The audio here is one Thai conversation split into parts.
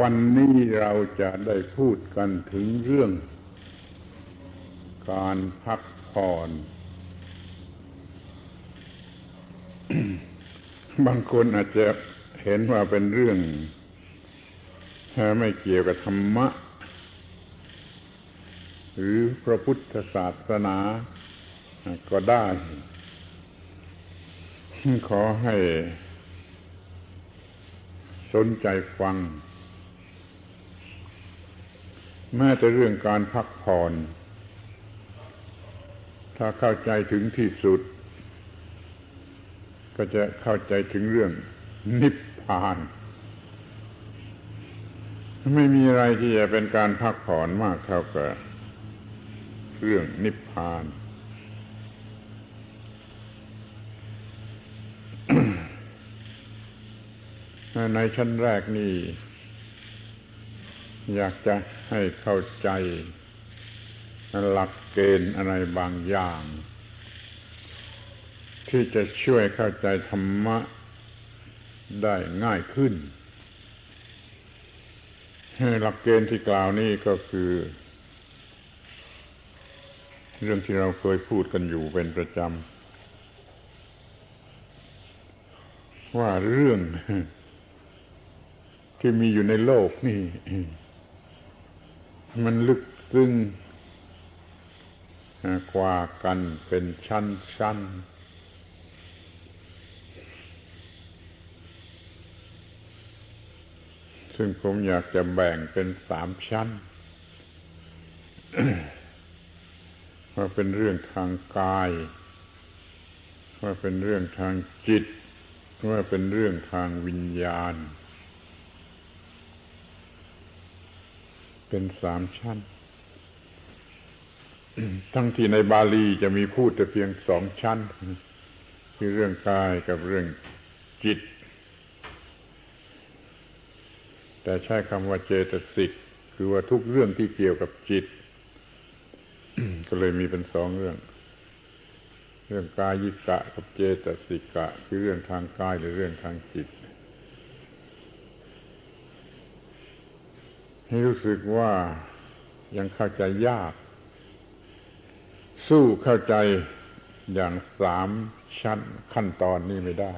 วันนี้เราจะได้พูดกันถึงเรื่อง การพักผ่อน บางคนอาจจะเห็นว่าเป็นเรื่องไม่เกี่ยวกับธรรมะ หรือพระพุทธศาสนาก็ได้ ขอให้สนใจฟัง แม้แต่เรื่องการพักผ่อน ถ้าเข้าใจถึงที่สุด ก็จะเข้าใจถึงเรื่องนิพพาน ไม่มีอะไรที่จะเป็นการพักผ่อนมากเท่ากับเรื่องนิพพานในชั้นแรกนี่ อยากจะให้เข้าใจ หลักเกณฑ์อะไรบางอย่าง ที่จะช่วยเข้าใจธรรมะได้ง่ายขึ้นหลักเกณฑ์ที่กล่าวนี้ก็คือ เรื่องที่เราเคยพูดกันอยู่เป็นประจำว่าเรื่องที่มีอยู่ในโลกนี่ มันลึกซึ้งกว่ากันเป็นชั้นชั้นซึ่งผมอยากจะแบ่งเป็นสามชั้นว่าเป็นเรื่องทางกาย ว่าเป็นเรื่องทางจิต ว่าเป็นเรื่องทางวิญญาณ เป็นสามชั้น ทั้งที่ในบาลีจะมีพูดแต่เพียงสองชั้น คือเรื่องกายกับเรื่องจิต แต่ใช้คำว่าเจตสิก คือว่าทุกเรื่องที่เกี่ยวกับจิต ก็เลยมีเป็นสองเรื่อง เรื่องกายิกะกับเจตสิกะ คือเรื่องทางกายหรือเรื่องทางจิตให้ รู้สึกว่ายังเข้าใจยาก สู้เข้าใจอย่างสามชั้นขั้นตอนนี้ไม่ได้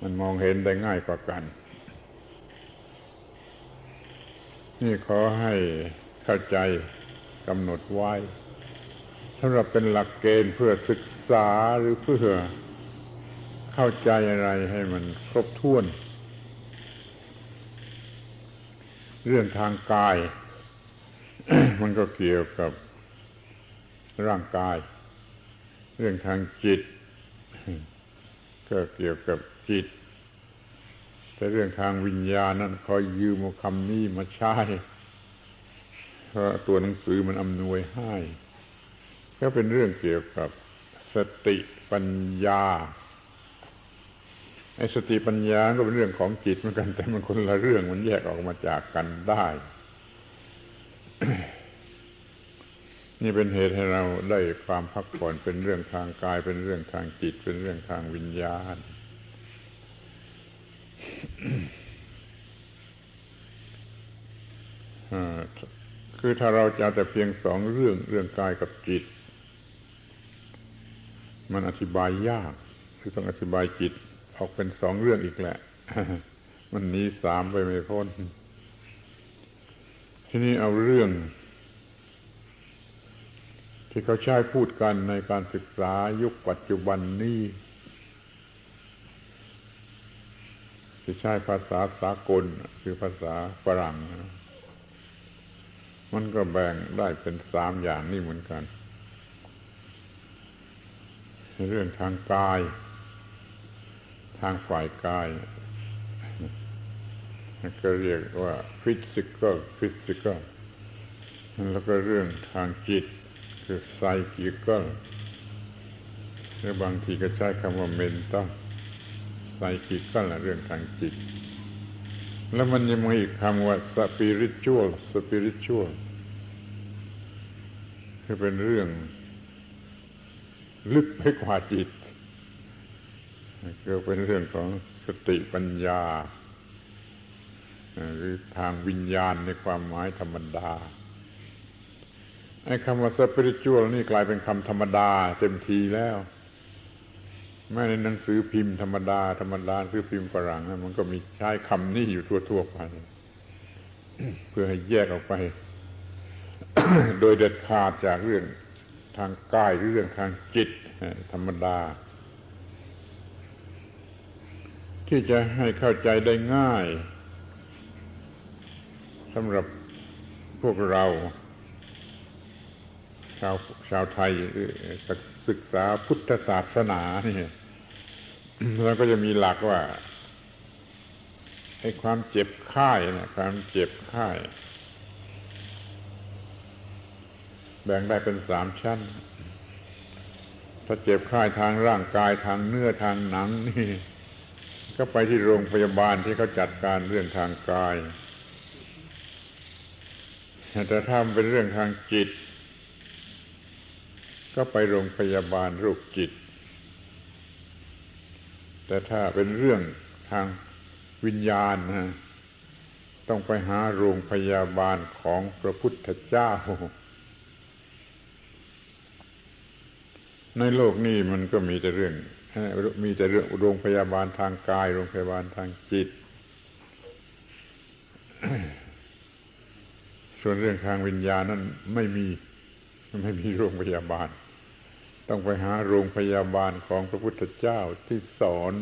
มันมองเห็นได้ง่ายกว่ากัน นี่ขอให้เข้าใจกำหนดไว้สำหรับเป็นหลักเกณฑ์เพื่อศึกษาหรือเพื่อเข้าใจอะไรให้มันครบถ้วน เรื่องทางกาย มันก็เกี่ยวกับร่างกาย เรื่องทางจิต ก็เกี่ยวกับจิต แต่เรื่องทางวิญญาณนั้นคอยยืมคำนี้มาใช้เพราะตัวหนังสือมันอำนวยให้ ก็เป็นเรื่องเกี่ยวกับสติปัญญา ไอ้สติปัญญาก็เป็นเรื่องของจิตเหมือนกัน แต่มันคนละเรื่องมันแยกออกมาจากกันได้ นี่เป็นเหตุให้เราได้ความพักผ่อนเป็นเรื่องทางกายเป็นเรื่องทางจิต เป็นเรื่องทางวิญญาณ คือถ้าเราจะแต่เพียงสองเรื่องเรื่องกายกับจิต มันอธิบายยาก คือต้องอธิบายจิต ออกเป็นสองเรื่องอีกแหละ มันนี้สามไปไม่พ้น ทีนี้เอาเรื่อง ที่เขาใช้พูดกันในการศึกษายุคปัจจุบันนี้ที่ใช้ภาษาสากล คือภาษาฝรั่งมันก็แบ่งได้เป็นสามอย่างนี่เหมือนกัน เรื่องทางกายางฝ่ายกายก็เรียกว่า physical physical แล้วก็เรื่องทางจิต คือ psychical หรือบางทีก็ใช้คำว่า mental psychical เรื่องทางจิต แล้วมันยังมีอีกคำว่า spiritual spiritual คือเป็นเรื่อง ลึกไปกว่าจิต ก็เป็นเรื่องของสติปัญญาหรือทางวิญญาณในความหมายธรรมดาไอ้คำว่า spiritual นี่กลายเป็นคำธรรมดาเต็มทีแล้วแม้ในหนังสือพิมพ์ธรรมดาธรรมดาหรือพิมพ์ฝรั่งนะมันก็มีใช้คำนี้อยู่ทั่วๆไปเพื่อให้แยกออกไป โดยเด็ดขาดจากเรื่องทางกายหรือเรื่องทางจิตธรรมดา ที่จะให้เข้าใจได้ง่ายสำหรับพวกเรา ชาวชาวไทยศึกษาพุทธศาสนาเนี่ยแล้วก็จะมีหลักว่าไอ้ความเจ็บไข้นะความเจ็บไข้แบ่งได้เป็นสามชั้น ถ้าเจ็บไข้ทางร่างกายทางเนื้อทางหนังนี่ ก็ไปที่โรงพยาบาลที่เขาจัดการเรื่องทางกาย แต่ถ้าเป็นเรื่องทางจิต ก็ไปโรงพยาบาลโรคจิต แต่ถ้าเป็นเรื่องทางวิญญาณนะต้องไปหาโรงพยาบาลของพระพุทธเจ้า ในโลกนี้มันก็มีแต่เรื่อง มีแต่เรื่องโรงพยาบาลทางกาย โรงพยาบาลทางจิต ส่วนเรื่องทางวิญญาณนั้นไม่มีไม่มีโรงพยาบาล ต้องไปหาโรงพยาบาลของพระพุทธเจ้าที่สอน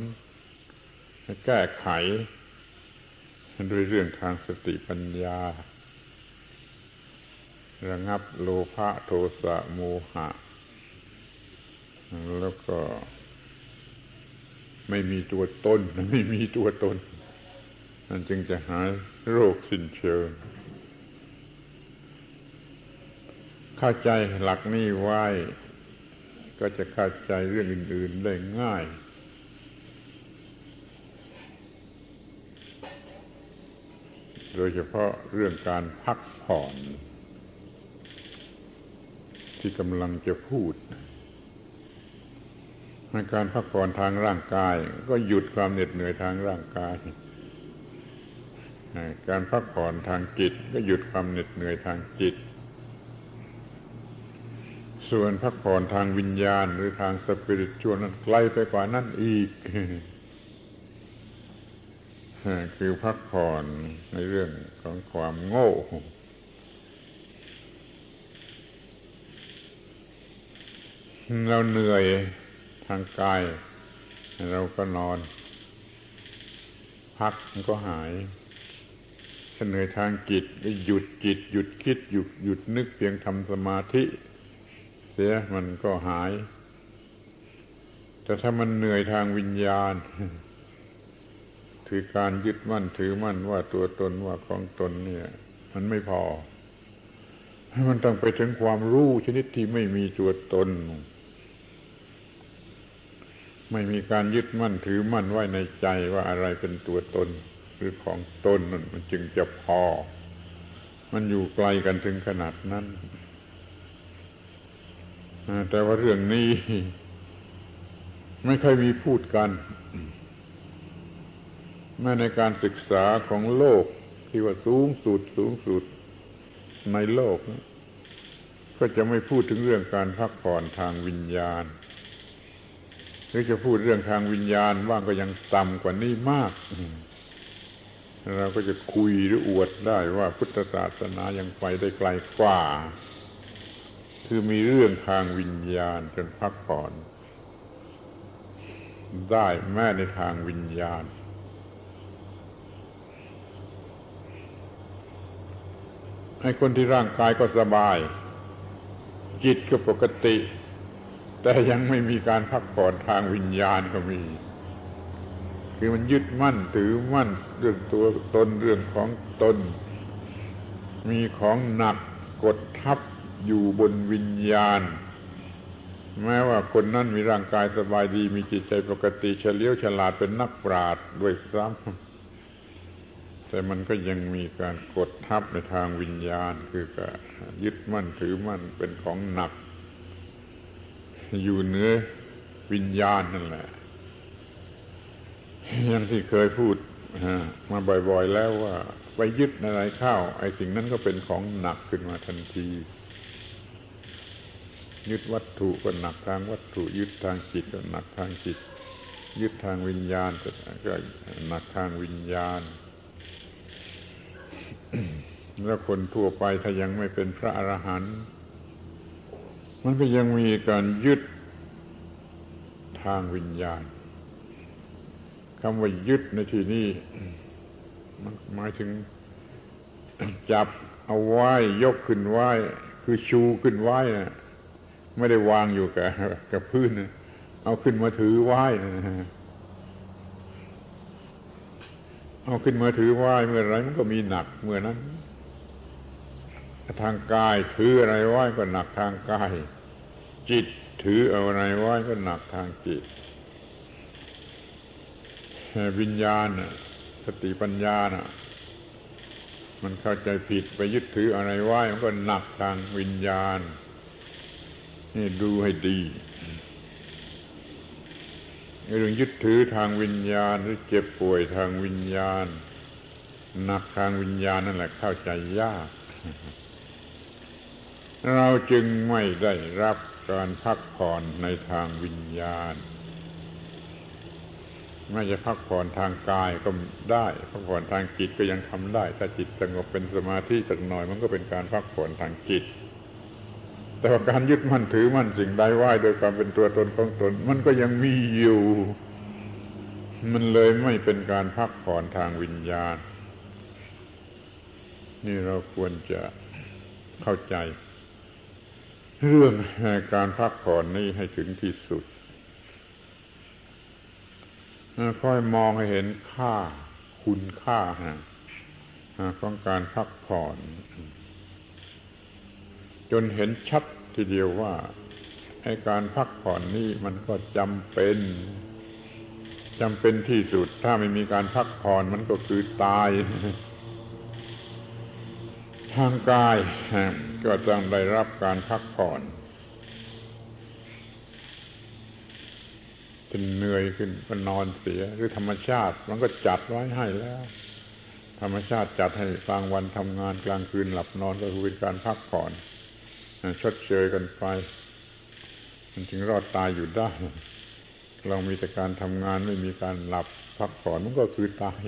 แก้ไขด้วยเรื่องทางสติปัญญา ระงับโลภะโทสะโมหะ แล้วก็ ไม่มีตัวตนไม่มีตัวตนนั่นจึงจะหายโรคสิ้นเชิงเข้าใจหลักนี้ไว้ ก็จะเข้าใจเรื่องอื่น ๆได้ง่ายโดยเฉพาะเรื่องการพักผ่อน ที่กำลังจะพูด ในการพักผ่อนทางร่างกาย ก็หยุดความเหน็ดเหนื่อยทางร่างกาย การพักผ่อนทางจิต ก็หยุดความเหน็ดเหนื่อยทางจิต ส่วนพักผ่อนทางวิญญาณหรือทางสปิริตชวลนั้นไกลไปกว่านั้นอีกคือพักผ่อนในเรื่องของความโง่เราเหนื่อยางกาย เราก็นอน พักมันก็หายเหนื่อยทางจิตหยุดจิต หยุดคิดหยุดหยุดนึกเพียงทำสมาธิ เสียมันก็หาย แต่ถ้ามันเหนื่อยทางวิญญาณ คือการยึดมั่นถือมั่นว่าตัวตนว่าของตนเนี่ย มันไม่พอมันต้องไปถึงความรู้ชนิดที่ไม่มีตัวตน ไม่มีการยึดมั่นถือมั่นไว้ในใจว่าอะไรเป็นตัวตนหรือของตนนั่นมันจึงจะพอ มันอยู่ไกลกันถึงขนาดนั้นแต่ว่าเรื่องนี้ ไม่เคยมีพูดกัน แม้ในการศึกษาของโลกที่ว่าสูงสุดสูงสุดในโลก ก็จะไม่พูดถึงเรื่องการพักผ่อนทางวิญญาณ หรือจะพูดเรื่องทางวิญญาณว่างก็ยังต่ำกว่านี้มากเราก็จะคุยหรืออวดได้ว่าพุทธศาสนายังไปได้ไกลกว่า คือมีเรื่องทางวิญญาณจนพักผ่อน ได้แม้ในทางวิญญาณ ให้คนที่ร่างกายก็สบาย จิตก็ปกติ แต่ยังไม่มีการพักผ่อนทางวิญญาณก็มี คือมันยึดมั่นถือมั่นเรื่องตัวตนเรื่องของตน มีของหนักกดทับอยู่บนวิญญาณ แม้ว่าคนนั้นมีร่างกายสบายดี มีจิตใจปกติเฉลียวฉลาดเป็นนักปราชญ์ด้วยซ้ำแต่มันก็ยังมีการกดทับในทางวิญญาณ คือการยึดมั่นถือมั่นเป็นของหนัก อยู่เหนือวิญญาณนั่นแหละอย่างที่เคยพูดมาบ่อยๆแล้วว่า ไปยึดอะไรเข้า ไอ้สิ่งนั้นก็เป็นของหนักขึ้นมาทันที ยึดวัตถุก็หนักทางวัตถุ ยึดทางจิตก็หนักทางจิต ยึดทางวิญญาณก็หนักทางวิญญาณ แล้วคนทั่วไปถ้ายังไม่เป็นพระอรหันต์ มันก็ยังมีการยึดทางวิญญาณคำว่ายึดในที่นี้มันหมายถึงจับเอาไว้ยกขึ้นไว้ คือชูขึ้นไว้นะไม่ได้วางอยู่กับกับพื้นนะเอาขึ้นมาถือไหว้นะเอาขึ้นมาถือไหว้เมื่อไรมันก็มีหนักเมื่อนั้น ทางกายถืออะไรไว้ก็หนักทางกาย จิตถืออะไรไว้ก็หนักทางจิตวิญญาณสติปัญญาน่ะ มันเข้าใจผิดไปยึดถืออะไรไว้มันก็หนักทางวิญญาณ นี่ดูให้ดีเรื่องยึดถือทางวิญญาณหรือเจ็บป่วยทางวิญญาณหนักทางวิญญาณนั่นแหละเข้าใจยาก เราจึงไม่ได้รับการพักผ่อนในทางวิญญาณไม่จะพักผ่อนทางกายก็ได้ พักผ่อนทางจิตก็ยังทำได้ ถ้าจิตสงบเป็นสมาธิสักหน่อยมันก็เป็นการพักผ่อนทางจิต แต่ว่าการยึดมั่นถือมั่นสิ่งใดไหวโดยความเป็นตัวตนของตน มันก็ยังมีอยู่ มันเลยไม่เป็นการพักผ่อนทางวิญญาณ นี่เราควรจะเข้าใจ เรื่องการพักผ่อนนี้ให้ถึงที่สุด ค่อยมองให้เห็นค่าคุณค่าของการพักผ่อน จนเห็นชัดทีเดียวว่าให้การพักผ่อนนี้มันก็จำเป็นจำเป็นที่สุด ถ้าไม่มีการพักผ่อนมันก็คือตาย ทางกายก็ต้องได้รับการพักผ่อนเป็นเหนื่อยขึ้นก็นอนเสีย หรือธรรมชาติ มันก็จัดไว้ให้แล้ว ธรรมชาติจัดให้กลางวันทำงานกลางคืนหลับนอนก็คือเป็นการพักผ่อนชดเชยกันไป มันจึงรอดตายอยู่ได้ เรามีแต่การทำงานไม่มีการหลับพักผ่อนมันก็คือตาย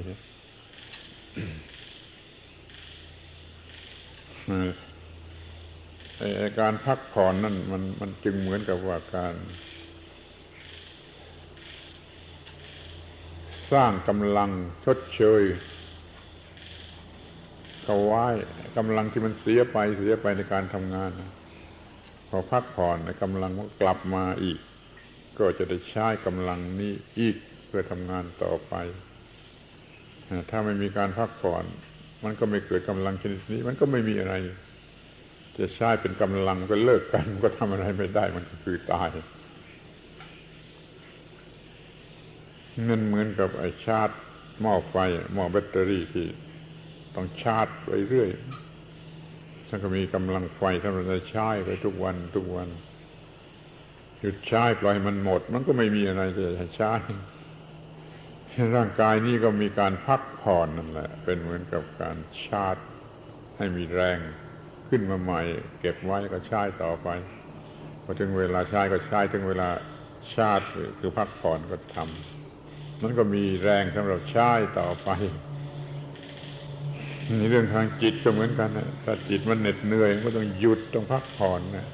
การพักผ่อนนั่นมันมันจึงเหมือนกับว่าการ สร้างกำลังชดเชยเขาไว้กำลังที่มันเสียไปเสียไปในการทำงาน พอพักผ่อนในกำลังมันกลับมาอีก ก็จะได้ใช้กำลังนี้อีกเพื่อทำงานต่อไป ถ้าไม่มีการพักผ่อน มันก็ไม่เกิดกำลังชนิดนี้ มันก็ไม่มีอะไร จะใช้เป็นกำลังก็เลิกกันก็ทำอะไรไม่ได้มันก็คือตายมันเหมือนกับไอ้ชาร์จหม้อไฟหม้อแบตเตอรี่ที่ต้องชาร์จไปเรื่อยท่านก็มีกำลังไฟสำหรับจะใช้ไปทุกวันทุกวัน หยุดใช้ปล่อยมันหมด มันก็ไม่มีอะไรจะใช้ ร่างกายนี้ก็มีการพักผ่อนนั่นแหละ เป็นเหมือนกับการชาร์จให้มีแรงขึ้นมาใหม่ เก็บไว้ก็ใช้ต่อไปพอถึงเวลาใช้ก็ใช้ถึงเวลาชาร์จคือพักผ่อนก็ทำมันก็มีแรงสำหรับใช้ต่อไปนี่เรื่องทางจิตก็เหมือนกันนะถ้าจิตมันเหน็ดเหนื่อยก็ต้องหยุดต้องพักผ่อนนะ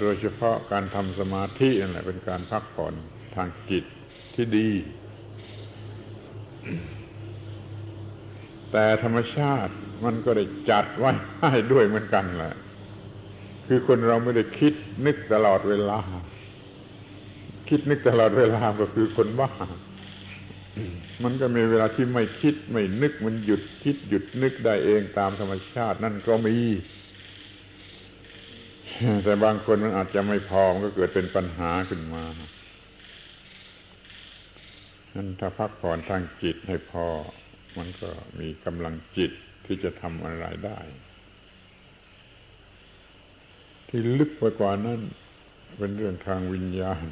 โดยเฉพาะการทำสมาธินั่นแหละเป็นการพักผ่อนทางจิตที่ดี แต่ธรรมชาติมันก็ได้จัดไว้ให้ด้วยเหมือนกันแหละคือคนเราไม่ได้คิดนึกตลอดเวลา คิดนึกตลอดเวลาก็คือคนบ้ามันก็มีเวลาที่ไม่คิดไม่นึกมันหยุดคิดหยุดนึกได้เองตามธรรมชาตินั่นก็มี แต่บางคนมันอาจจะไม่พอมันก็เกิดเป็นปัญหาขึ้นมานั่นถ้าพักผ่อนทางจิตให้พอ มันก็มีกำลังจิตที่จะทำอะไรได้ ที่ลึกไปกว่านั้น เป็นเรื่องทางวิญญาณ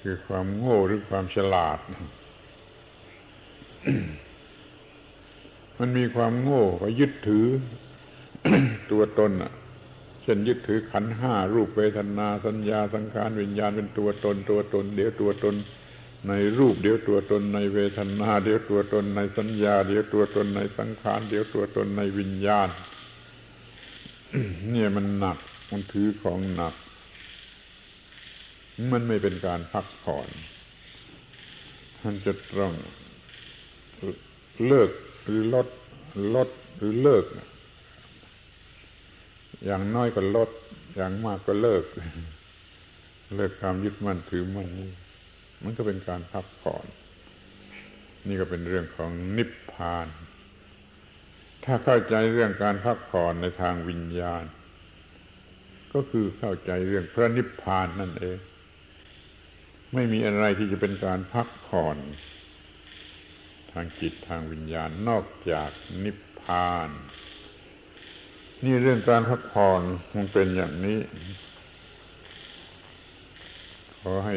คือความโง่หรือความฉลาด มันมีความโง่ก็ยึดถือตัวตนอะ ช่นยึดถือขันห้ารูปเวทนาสัญญาสังขารวิญญาณเป็นตัวตนตัวตน เดี๋ยวตัวตน ในรูปเดี๋ยวตัวตนในเวทนา เดี๋ยวตัวตนในสัญญา เดี๋ยวตัวตนในสังขารเดี๋ยวตัวตนในวิญญาณเนี่ยมันหนักมันถือของหนัก มันไม่เป็นการพักผ่อนมันจะต้องเลิกหรือลดลดหรือเลิก อย่างน้อยก็ลด อย่างมากก็เลิก เลิกความยึดมั่นถือมั่นนี่มันก็เป็นการพักผ่อน นี่ก็เป็นเรื่องของนิพพาน ถ้าเข้าใจเรื่องการพักผ่อนในทางวิญญาณ ก็คือเข้าใจเรื่องพระนิพพานนั่นเอง ไม่มีอะไรที่จะเป็นการพักผ่อน ทางจิตทางวิญญาณนอกจากนิพพาน นี่เรื่องการพักผ่อนมันเป็นอย่างนี้ ขอให้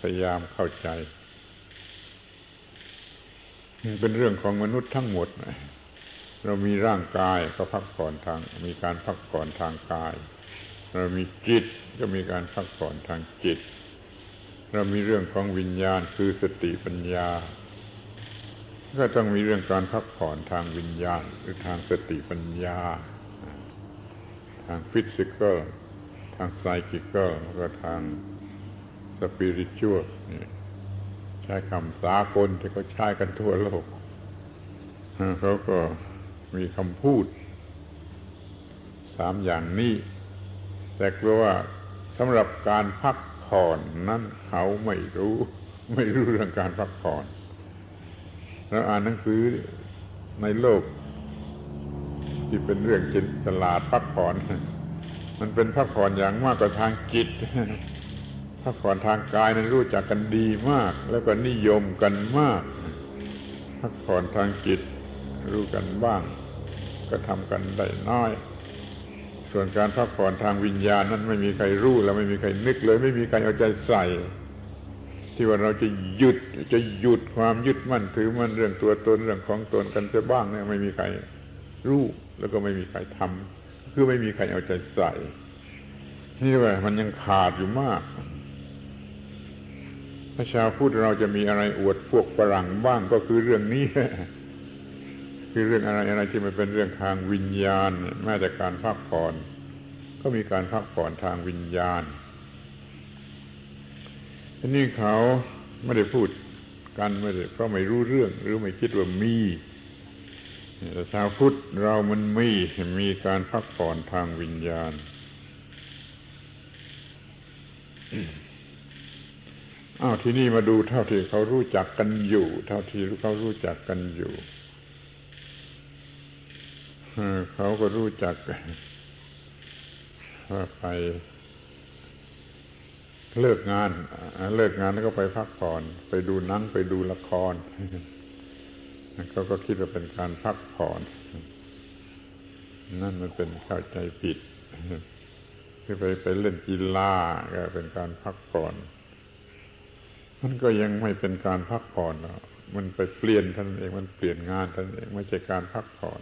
พยายามเข้าใจเป็นเรื่องของมนุษย์ทั้งหมด เรามีร่างกายก็พักผ่อนทาง มีการพักผ่อนทางกาย เรามีจิตก็มีการพักผ่อนทางจิต เรามีเรื่องของวิญญาณคือสติปัญญา ก็ต้องมีเรื่องการพักผ่อนทางวิญญาณหรือทางสติปัญญา ทางฟิสิกอลทางไซคิกอลแล้วก็ทางสปิริตชัวใช้คำสากลที่เขาใช้กันทั่วโลกเขาก็มีคำพูดสามอย่างนี้ แต่กลัวว่าสำหรับการพักผ่อนนั้นเขาไม่รู้ ไม่รู้เรื่องการพักผ่อน แล้วอ่านหนังสือในโลก ที่เป็นเรื่องจิตตลาดพักผ่อนมันเป็นพักผ่อนอย่างมากกว่าทางจิตพักผ่อนทางกายนั้นรู้จักกันดีมาก แล้วก็นิยมกันมาก พักผ่อนทางจิต รู้กันบ้าง ก็ทำกันได้น้อย ส่วนการพักผ่อนทางวิญญาณนั้นไม่มีใครรู้แล้วไม่มีใครนึกเลย ไม่มีใครเอาใจใส่ ที่ว่าเราจะหยุดจะหยุดความยึดมั่นถือมั่นเรื่องตัวตนเรื่องของตนกันจะบ้างเนี่ยไม่มีใคร รู้แล้วก็ไม่มีใครทำคือไม่มีใครเอาใจใส่ นี่ว่ามันยังขาดอยู่มากถ้าชาวพุทธเราจะมีอะไรอวดพวกฝรั่งบ้างก็คือเรื่องนี้คือเรื่องอะไรอะไรที่มันเป็นเรื่องทางวิญญาณแม้แต่การพักผ่อนก็มีการพักผ่อนทางวิญญาณทีนี้เขาไม่ได้พูดกันไม่ได้เพราะไม่รู้เรื่องหรือไม่คิดว่ามี ชาวพุทธเรามันมีมีการพักผ่อนทางวิญญาณอ้าวที่นี่มาดูเท่าที่เขารู้จักกันอยู่ เท่าที่เขารู้จักกันอยู่เขาก็รู้จักว่าไปเลิกงาน เลิกงานแล้วก็ไปพักผ่อน ไปดูหนังไปดูละคร เขาก็คิดว่าเป็นการพักผ่อน นั่นมันเป็นเข้าใจผิดคือไปไปเล่นกีฬาก็เป็นการพักผ่อน มันก็ยังไม่เป็นการพักผ่อนมันไปเปลี่ยนท่านเองมันเปลี่ยนงานท่านเองไม่ใช่การพักผ่อน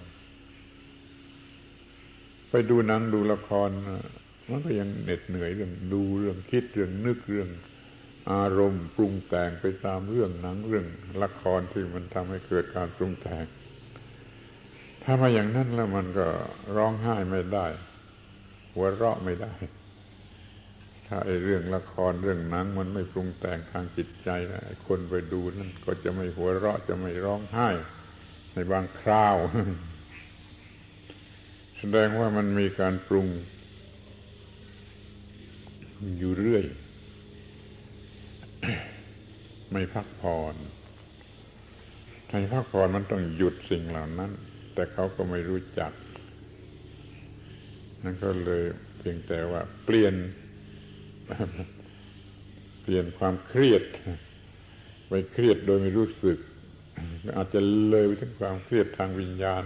ไปดูหนังดูละครมันก็ยังเหน็ดเหนื่อยเรื่องดูเรื่องคิดเรื่องนึกเรื่อง อารมณ์ปรุงแต่งไปตามเรื่องหนังเรื่องละครที่มันทำให้เกิดการปรุงแต่ง ถ้ามาอย่างนั้นแล้วมันก็ร้องไห้ไม่ได้ หัวเราะไม่ได้ ถ้าไอ้เรื่องละครเรื่องหนังมันไม่ปรุงแต่งทางจิตใจนะคนไปดูนั่นก็จะไม่หัวเราะจะไม่ร้องไห้ ในบางคราว แสดงว่ามันมีการปรุงอยู่เรื่อย ไม่พักผ่อนถ้าพักผ่อนมันต้องหยุดสิ่งเหล่านั้น แต่เขาก็ไม่รู้จัก นั่นก็เลยเพียงแต่ว่า เปลี่ยน เปลี่ยนความเครียด ไปเครียดโดยไม่รู้สึก อาจจะเลยไปถึงความเครียดทางวิญญาณ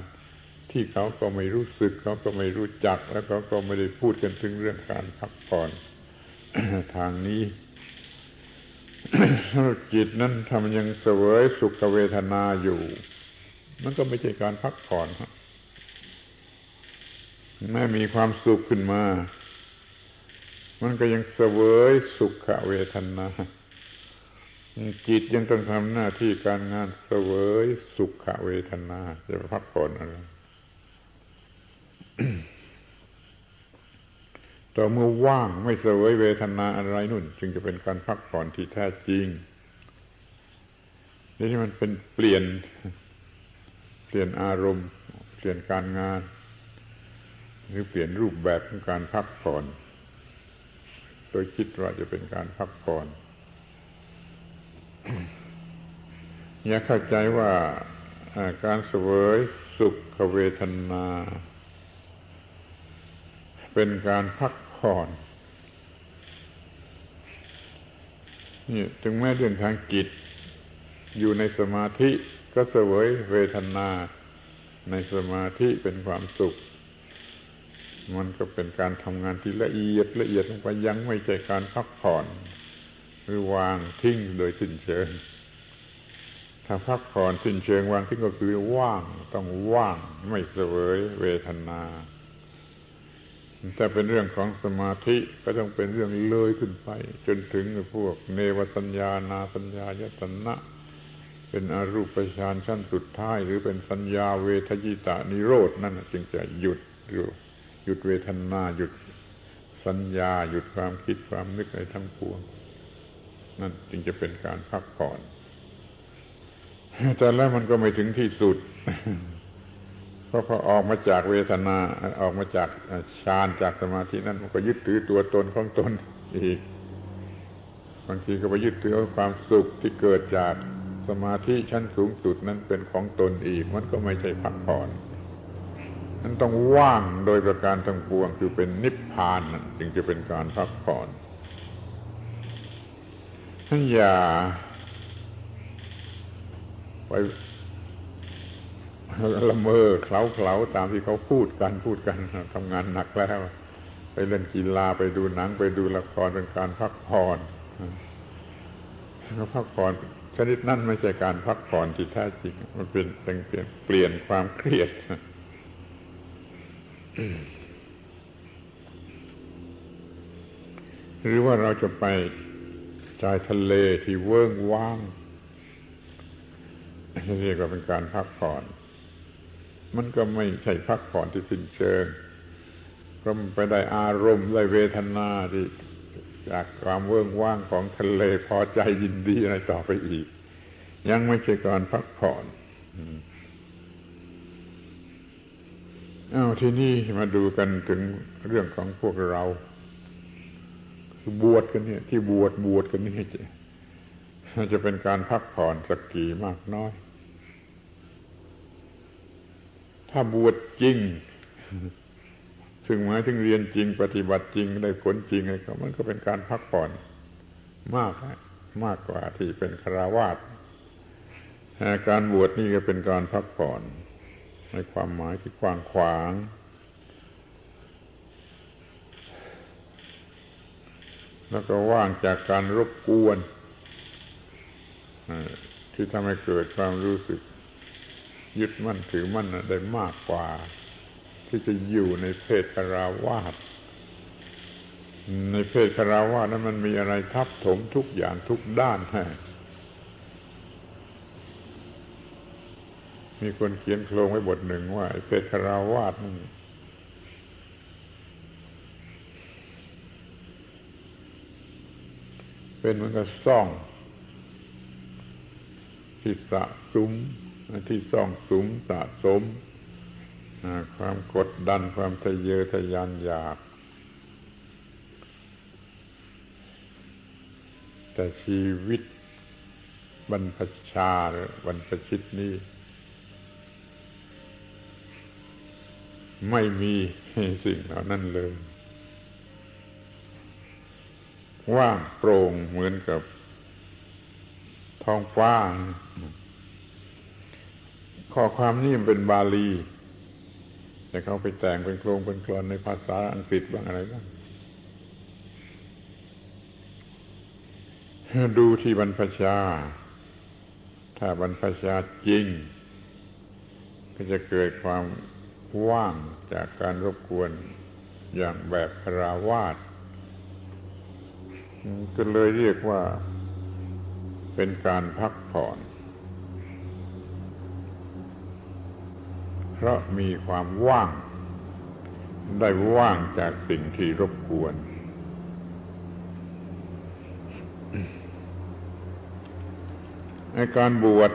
ที่เขาก็ไม่รู้สึก เขาก็ไม่รู้จัก แล้วเขาก็ไม่ได้พูดกันถึงเรื่องการพักผ่อนทางนี้ จิตนั้นทำยังเสวยสุขเวทนาอยู่ มันก็ไม่ใช่การพักผ่อนแม้มีความสุขขึ้นมา มันก็ยังเสวยสุขเวทนา จิตยังต้องทำหน้าที่การงานเสวยสุขเวทนา จะพักผ่อนอะไร ต่อเมื่อว่างไม่เสวยเวทนาอะไรนุ่น จึงจะเป็นการพักผ่อนที่แท้จริงนี่มันเป็นเปลี่ยน เปลี่ยนอารมณ์ เปลี่ยนการงาน หรือเปลี่ยนรูปแบบของการพักผ่อนโดยคิดว่าจะเป็นการพักผ่อนอย่าเข้าใจว่าการเสวยสุขเวทนา เป็นการพักผ่อนนี่ถึงแม้เรื่องทางจิต อยู่ในสมาธิก็เสวยเวทนา ในสมาธิเป็นความสุข มันก็เป็นการทำงานที่ละเอียดละเอียดลงไปยังไม่ใช่การพักผ่อน หรือวางทิ้งโดยสิ้นเชิงถ้าพักผ่อนสิ้นเชิงวางทิ้งก็คือว่างต้องว่างไม่เสวยเวทนา แต่เป็นเรื่องของสมาธิก็ต้องเป็นเรื่องเลยขึ้นไป จนถึงพวก เนวสัญญานาสัญญายตนะเป็นอรูปฌานชั้นสุดท้าย หรือเป็นสัญญาเวทยิตานิโรดนั่นจึงจะหยุดอยู่หยุดเวทนาหยุดสัญญาหยุดความคิดความนึกในทั้งปวง นั่นจึงจะเป็นการพักผ่อนแต่แล้วมันก็ไม่ถึงที่สุด เพราะพอออกมาจากเวทนาออกมาจากฌานจากสมาธินั้นมันก็ยึดถือตัวตนของตนอีกบางทีก็ไปยึดถือความสุขที่เกิดจากสมาธิชั้นสูงสุดนั้นเป็นของตนอีก มันก็ไม่ใช่พักผ่อนนั้นต้องว่างโดยประการทั้งปวงคือเป็นนิพพานจึงจะเป็นการพักผ่อนท่านอย่าไป ละเมอเคล้าเคล้าตามที่เขาพูดกันพูดกันทำงานหนักแล้ว ไปเล่นกีฬาไปดูหนังไปดูละครเป็นการพักผ่อนพักผ่อนชนิดนั้นไม่ใช่การพักผ่อนที่แท้จริง มันเป็นเปลี่ยนเปลี่ยนความเครียดหรือว่าเราจะไปชายทะเลที่เวิ้งว่างเรียกว่าเป็นการพักผ่อน มันก็ไม่ใช่พักผ่อนที่สิ้นเชิง ก็ไปได้อารมณ์ได้เวทนาที่จากความเวิ้งว่างของทะเลพอใจยินดีอะไรต่อไปอีก ยังไม่ใช่การพักผ่อนอ้าวที่นี่มาดูกันถึงเรื่องของพวกเราคือบวชกันเนี่ย ที่บวชบวชกันนี่จะจะเป็นการพักผ่อนสักกี่มากน้อย ถ้าบวชจริงซึ่งหมายถึงเรียนจริง ปฏิบัติจริงได้ผลจริงอะไรก็มันก็เป็นการพักผ่อนมากมากกว่าที่เป็นคราวาสการบวชนี่ก็เป็นการพักผ่อน ในความหมายที่กว้างขวาง แล้วก็ว่างจากการรบกวนที่ทำให้เกิดความรู้สึก ยึดมั่นถือมั่นได้มากกว่า ที่จะอยู่ในเพศคาราวาสในเพศคาราวาสนั้นมันมีอะไรทับถมทุกอย่างทุกด้านฮะมีคนเขียนโครงไว้บทหนึ่งว่าเพศคาราวาสนั่นเป็นเหมือนกับซ่องที่สะซุ้ม ที่ซ่องสุมสะสม ความกดดันความทะเยอทะยานอยาก แต่ชีวิตบรรพชาหรือบรรพชิตนี้ ไม่มีสิ่งเหล่านั้นเลยว่างโปร่งเหมือนกับท้องฟ้า ข้อความนี้มันเป็นบาลี แต่เขาไปแต่งเป็นโครงเป็นกลอนในภาษาอังกฤษบ้างอะไรบ้างดูที่บรรพชา ถ้าบรรพชาจริง ก็จะเกิดความว่างจากการรบกวนอย่างแบบคราวาสก็เลยเรียกว่าเป็นการพักผ่อน เพราะมีความว่าง ได้ว่างจากสิ่งที่รบกวน ในการบวช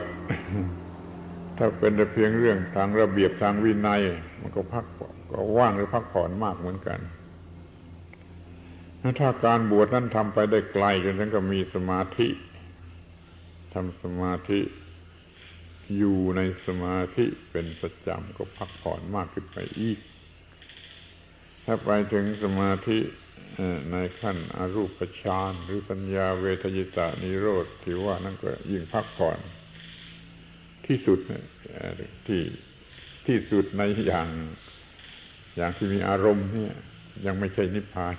ถ้าเป็นแต่เพียงเรื่องทางระเบียบทางวินัย มันก็พักก็ว่างหรือพักผ่อนมากเหมือนกันถ้าการบวชนั้นทำไปได้ไกลจนถึงกับมีสมาธิทำสมาธิ อยู่ในสมาธิเป็นประจำก็พักผ่อนมากขึ้นไปอีก ถ้าไปถึงสมาธิในขั้นอรูปฌานหรือปัญญาเวทยิตานิโรธที่ว่านั่นก็ยิ่งพักผ่อน ที่สุดที่ที่สุดในอย่าง อย่างที่มีอารมณ์เนี่ย ยังไม่ใช่นิพพาน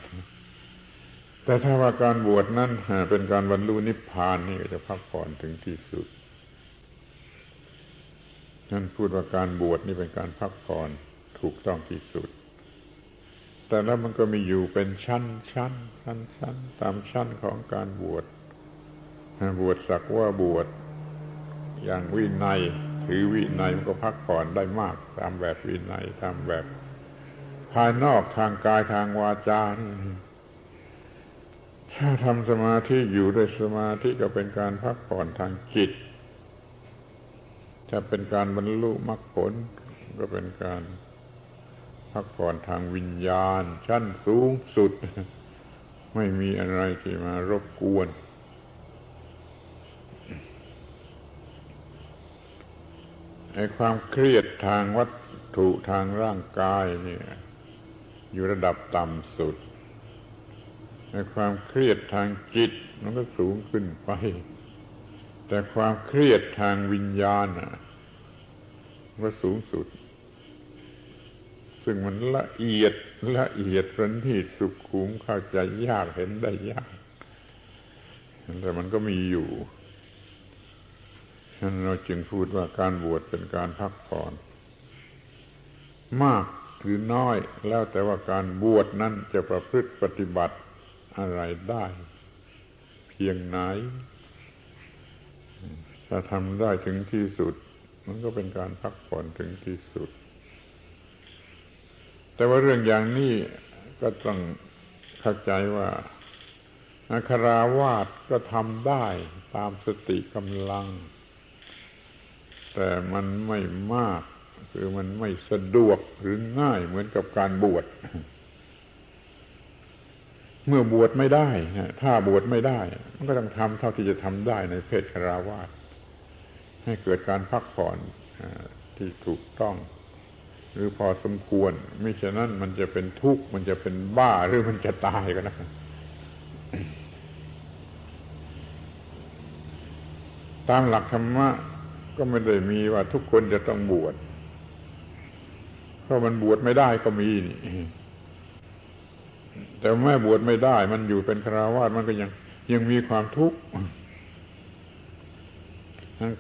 แต่ถ้าว่าการบวชนั้นเป็นการบรรลุนิพพานนี่ก็จะพักผ่อนถึงที่สุด นั่นพูดว่าการบวชนี่เป็นการพักผ่อนถูกต้องที่สุด แต่แล้วมันก็มีอยู่เป็นชั้นชั้นชั้นชั้นตามชั้นของการบวชบวชสักว่าบวชอย่างวินัยถือวินัยมันก็พักผ่อนได้มาก ตามแบบวินัยตามแบบ ภายนอกทางกายทางวาจานี่ถ้าทำสมาธิอยู่ด้วยสมาธิก็เป็นการพักผ่อนทางจิต ถ้าเป็นการบรรลุมรรคผล ก็เป็นการพักผ่อนทางวิญญาณ ชั้นสูงสุด ไม่มีอะไรที่มารบกวน ไอ้ความเครียดทางวัตถุทางร่างกายเนี่ยอยู่ระดับต่ำสุดไอ้ความเครียดทางจิตมันก็สูงขึ้นไป แต่ความเครียดทางวิญญาณก็สูงสุด ซึ่งมันละเอียดละเอียดประณีตสุขุมเข้าใจยากเห็นได้ยาก แต่มันก็มีอยู่ฉะนั้นเราจึงพูดว่าการบวชเป็นการพักผ่อน มากหรือน้อยแล้วแต่ว่าการบวชนั้นจะประพฤติปฏิบัติอะไรได้ เพียงไหน ถ้าทำได้ถึงที่สุด มันก็เป็นการพักผ่อนถึงที่สุด แต่ว่าเรื่องอย่างนี้ก็ต้องเข้าใจว่าอาคาราวาสก็ทำได้ตามสติกำลัง แต่มันไม่มาก คือมันไม่สะดวกหรือง่ายเหมือนกับการบวชเมื่อบวชไม่ได้ถ้าบวชไม่ได้ มันก็ต้องทำเท่าที่จะทำได้ในเพศคราวาส ให้เกิดการพักผ่อนที่ถูกต้อง หรือพอสมควรไม่ฉะนั้นมันจะเป็นทุกข์มันจะเป็นบ้าหรือมันจะตายก็ได้ตามหลักธรรมะก็ไม่ได้มีว่าทุกคนจะต้องบวชเพราะมันบวชไม่ได้ก็มีนี่แต่แม่บวชไม่ได้ มันอยู่เป็นคราวาสมันก็ยังยังมีความทุกข์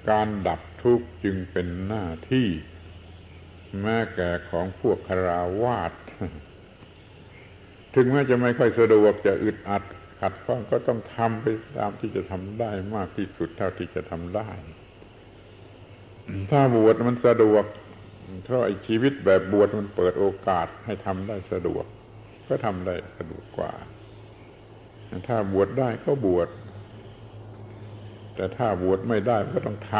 การดับทุกข์จึงเป็นหน้าที่ แม้แก่ของพวกคราวาสถึงแม้จะไม่ค่อยสะดวกจะอึดอัดขัดข้องก็ต้องทำไปตามที่จะทำได้มากที่สุดเท่าที่จะทำได้ ถ้าบวชมันสะดวกเพราะไอ้ชีวิตแบบบวชมันเปิดโอกาสให้ทำได้สะดวก ก็ทำได้สะดวกกว่า ถ้าบวชได้ก็บวช แต่ถ้าบวชไม่ได้ก็ต้องท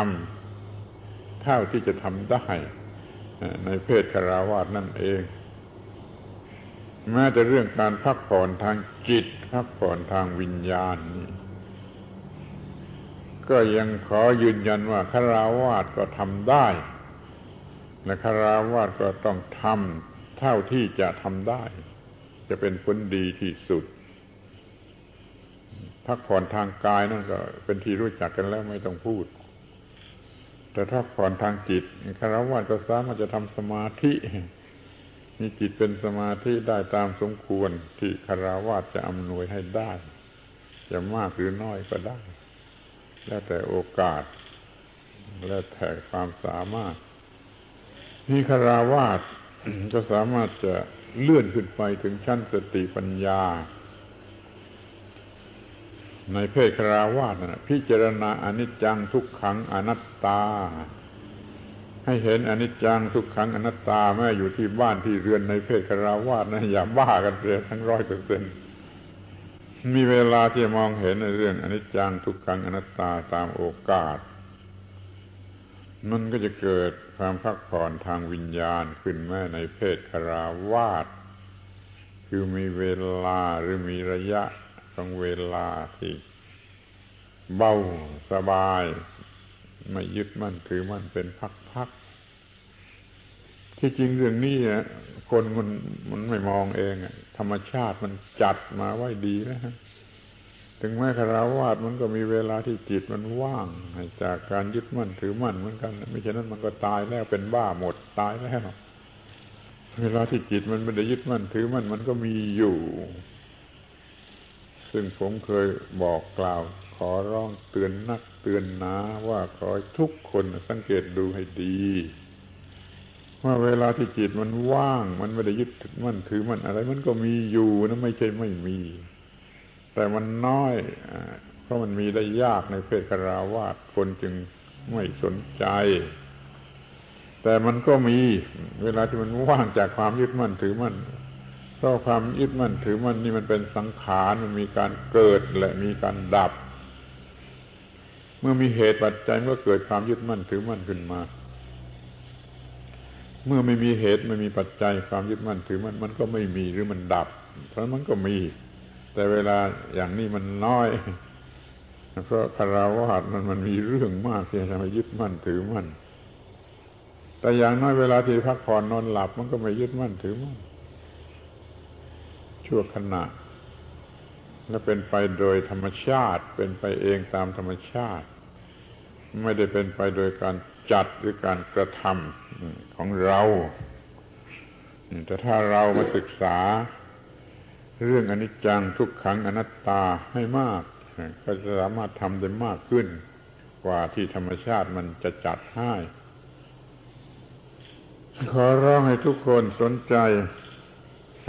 ำเท่าที่จะทำได้ในเพศคาราวาสนั่นเอง แม้แต่เรื่องการพักผ่อนทางจิต พักผ่อนทางวิญญาณนี่ก็ยังขอยืนยันว่าคาราวาสก็ทำได้และคาราวาสก็ต้องทำเท่าที่จะทำได้ จะเป็นผลดีที่สุด พักผ่อนทางกายนั่นก็เป็นที่รู้จักกันแล้วไม่ต้องพูด แต่ถ้าผ่อนทางจิตคารวะก็สามารถจะทำสมาธิมีจิตเป็นสมาธิได้ตามสมควรที่คารวะจะอำนวยให้ได้ จะมากหรือน้อยก็ได้ แล้วแต่โอกาส แล้วแต่ความสามารถนี่คาราวาสก็สามารถจะเลื่อนขึ้นไปถึงชั้นสติปัญญา ในเพศคาราวาสนะพิจารณาอนิจจังทุกขังอนัตตา ให้เห็นอนิจจังทุกขังอนัตตาแม้อยู่ที่บ้านที่เรือนในเพศคาราวาสนะอย่าบ้ากันเสียทั้งร้อยเปอร์เซ็นมีเวลาที่มองเห็นในเรื่องอนิจจังทุกขังอนัตตาตามโอกาส มันก็จะเกิดความพักผ่อนทางวิญญาณขึ้นแม้ในเพศคาราวาสคือมีเวลาหรือมีระยะ ของเวลาที่เบาสบาย ไม่ยึดมั่นถือมั่นเป็นพักๆที่จริงเรื่องนี้คนมันมันไม่มองเองธรรมชาติมันจัดมาไว้ดีนะถึงแม้คาราวาสมันก็มีเวลาที่จิตมันว่างจากการยึดมั่นถือมั่นเหมือนกันไม่เช่นนั้นมันก็ตายแล้วเป็นบ้าหมดตายแล้วเวลาที่จิตมันไม่ได้ยึดมั่นถือมั่นมันก็มีอยู่ ซึ่งผมเคยบอกกล่าวขอร้องเตือนนักเตือนนาว่าขอทุกคนสังเกตดูให้ดี ว่าเวลาที่จิตมันว่าง มันไม่ได้ยึดมั่นถือมันอะไร มันก็มีอยู่นะไม่ใช่ไม่มี แต่มันน้อยเพราะมันมีได้ยากในเพศคาราวาสคนจึงไม่สนใจ แต่มันก็มี เวลาที่มันว่างจากความยึดมั่นถือมั่น เพราะความยึดมั่นถือมั่นนี่มันเป็นสังขารมันมีการเกิดและมีการดับ เมื่อมีเหตุปัจจัยมันก็เกิดความยึดมั่นถือมั่นขึ้นมา เมื่อไม่มีเหตุไม่มีปัจจัยความยึดมั่นถือมันมันก็ไม่มีหรือมันดับ เพราะมันก็มี แต่เวลาอย่างนี้มันน้อยเพราะคาราวาสมันมันมีเรื่องมากที่จะมายึดมั่นถือมั่นแต่อย่างน้อยเวลาที่พักผ่อนนอนหลับมันก็ไม่ยึดมั่นถือมั่น ชั่วขณะ และเป็นไปโดยธรรมชาติ เป็นไปเองตามธรรมชาติ ไม่ได้เป็นไปโดยการจัดหรือการกระทำของเราแต่ถ้าเรามาศึกษา เรื่องอนิจจังทุกขังอนัตตาให้มาก ก็จะสามารถทำได้มากขึ้น กว่าที่ธรรมชาติมันจะจัดให้ขอร้องให้ทุกคนสนใจ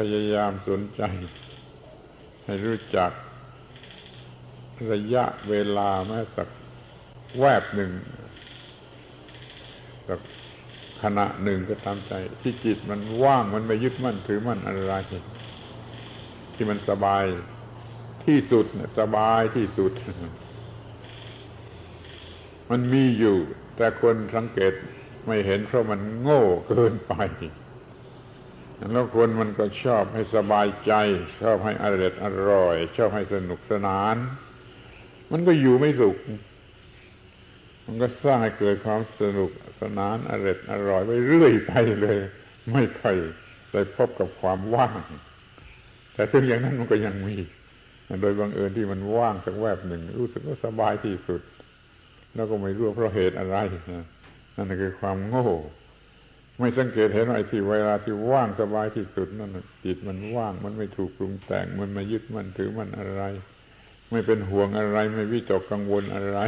พยายามสนใจ ให้รู้จักระยะเวลาแม้สักแวบหนึ่งสักขณะหนึ่งก็ตามใจ ที่จิตมันว่างมันไม่ยึดมั่นถือมั่นอะไรที่มันสบายที่สุดสบายที่สุด มันมีอยู่ แต่คนสังเกตไม่เห็นเพราะมันโง่เกินไป แล้วคนมันก็ชอบให้สบายใจ ชอบให้อร่อยอร่อย ชอบให้สนุกสนาน มันก็อยู่ไม่สุข มันก็สร้างให้เกิดความสนุกสนานอร่อยอร่อยไปเรื่อยไปเลย ไม่ค่อยได้พบกับความว่าง แต่ถึงอย่างนั้นมันก็ยังมีโดยบังเอิญที่มันว่างสักแวบหนึ่ง รู้สึกว่าสบายที่สุด แล้วก็ไม่รู้เพราะเหตุอะไรนั่นคือความโง่ ไม่สังเกตเห็นไอ้ที่เวลาที่ว่างสบายที่สุดนั่นจิตมันว่างมันไม่ถูกปรุงแต่งมันไม่ยึดมันถือมันอะไร ไม่เป็นห่วงอะไร ไม่วิตกกังวลอะไร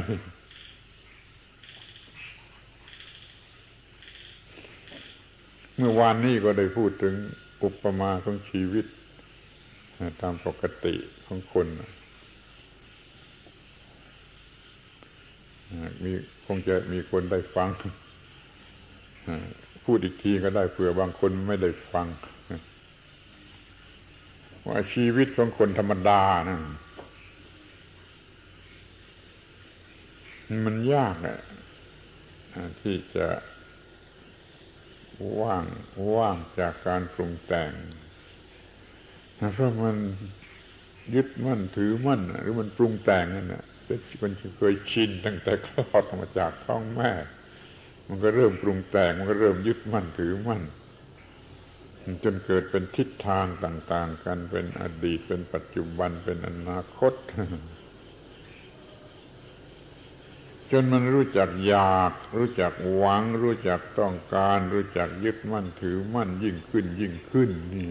เมื่อวานนี้ก็ได้พูดถึงอุปมาของชีวิต ตามปกติของคนมีคงจะมีคนได้ฟัง พูดอีกทีก็ได้เผื่อบางคนไม่ได้ฟัง ว่าชีวิตของคนธรรมดานะมันยากอะที่จะว่างว่างจากการปรุงแต่งเพราะมันยึดมั่นถือมั่นหรือมันปรุงแต่งนั่นแหละมันเคยชินตั้งแต่คลอดออกมาจากท้องแม่ มันก็เริ่มปรุงแต่งมันก็เริ่มยึดมั่นถือมั่นจนเกิดเป็นทิศทางต่าง ๆ กันเป็นอดีตเป็นปัจจุบันเป็นอนาคต จนมันรู้จักอยาก รู้จักหวัง รู้จักต้องการ รู้จักยึดมั่นถือมั่นยิ่งขึ้นยิ่งขึ้นนี่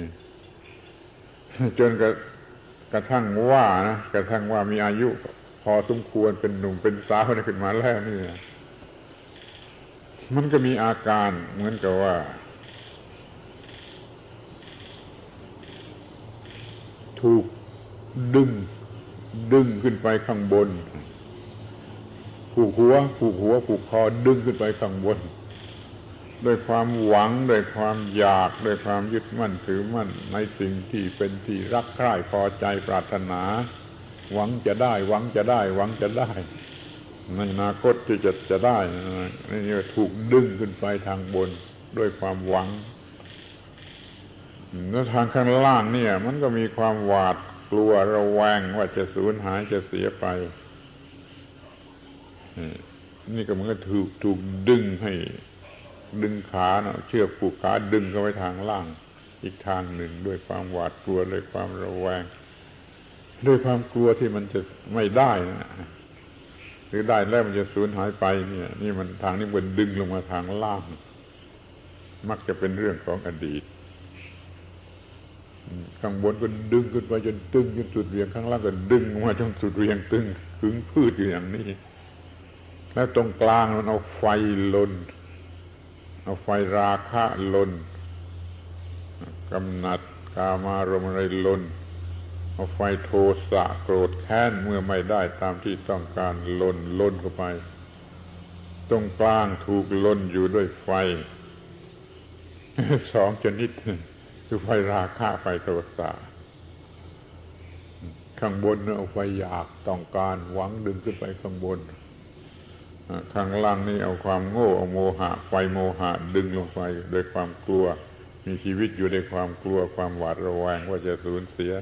จนกระกระทั่งว่านะกระทั่งว่ามีอายุพอสมควรเป็นหนุ่มเป็นสาวขึ้นมาแล้วนี่ มันก็มีอาการเหมือนกับว่า ถูกดึง ดึงขึ้นไปข้างบน ผูกหัว ผูกหัว ผูกคอดึงขึ้นไปข้างบนด้วยความหวังด้วยความอยากด้วยความยึดมั่นถือมั่น ในสิ่งที่เป็นที่รักใคร่พอใจปรารถนา หวังจะได้ หวังจะได้ หวังจะได้ ในอนาคตที่จะจะได้นี่ถูกดึงขึ้นไปทางบนด้วยความหวังแล้วทางข้างล่างเนี่ย มันก็มีความหวาดกลัวระแวงว่าจะสูญหายจะเสียไป นี่ก็มันก็ถูกถูกดึงให้ ดึงขาเนาะเชือกผูกขาดึงเข้าไปทางล่าง อีกทางหนึ่งด้วยความหวาดกลัวด้วยความระแวง ด้วยความกลัวที่มันจะไม่ได้นะ หรือได้แล้วมันจะสูญหายไปเนี่ย นี่มันทางนี้มันดึงลงมาทางล่าง มักจะเป็นเรื่องของอดีตข้างบนก็ดึงขึ้นไปจนตึงจนสุดเวียงข้างล่างก็ดึงมาจนสุดเวียงตึงขึงพืชอยู่อย่างนี้ แล้วตรงกลางมันเอาไฟลน เอาไฟราคะลนกำหนัดกามารมอะไรลน เอาไฟโทสะโกรธแค้นเมื่อไม่ได้ตามที่ต้องการลนลนเข้าไป ตรงกลางถูกลนอยู่ด้วยไฟสองชนิดคือไฟราคะไฟโทสะข้างบนเอาไฟอยากต้องการหวังดึงขึ้นไปข้างบนข้างล่างนี่เอาความโง่เอาโมหะ ไฟโมหะดึงลงไปโดยความกลัว มีชีวิตอยู่ในความกลัวความหวาดระแวงว่าจะสูญเสีย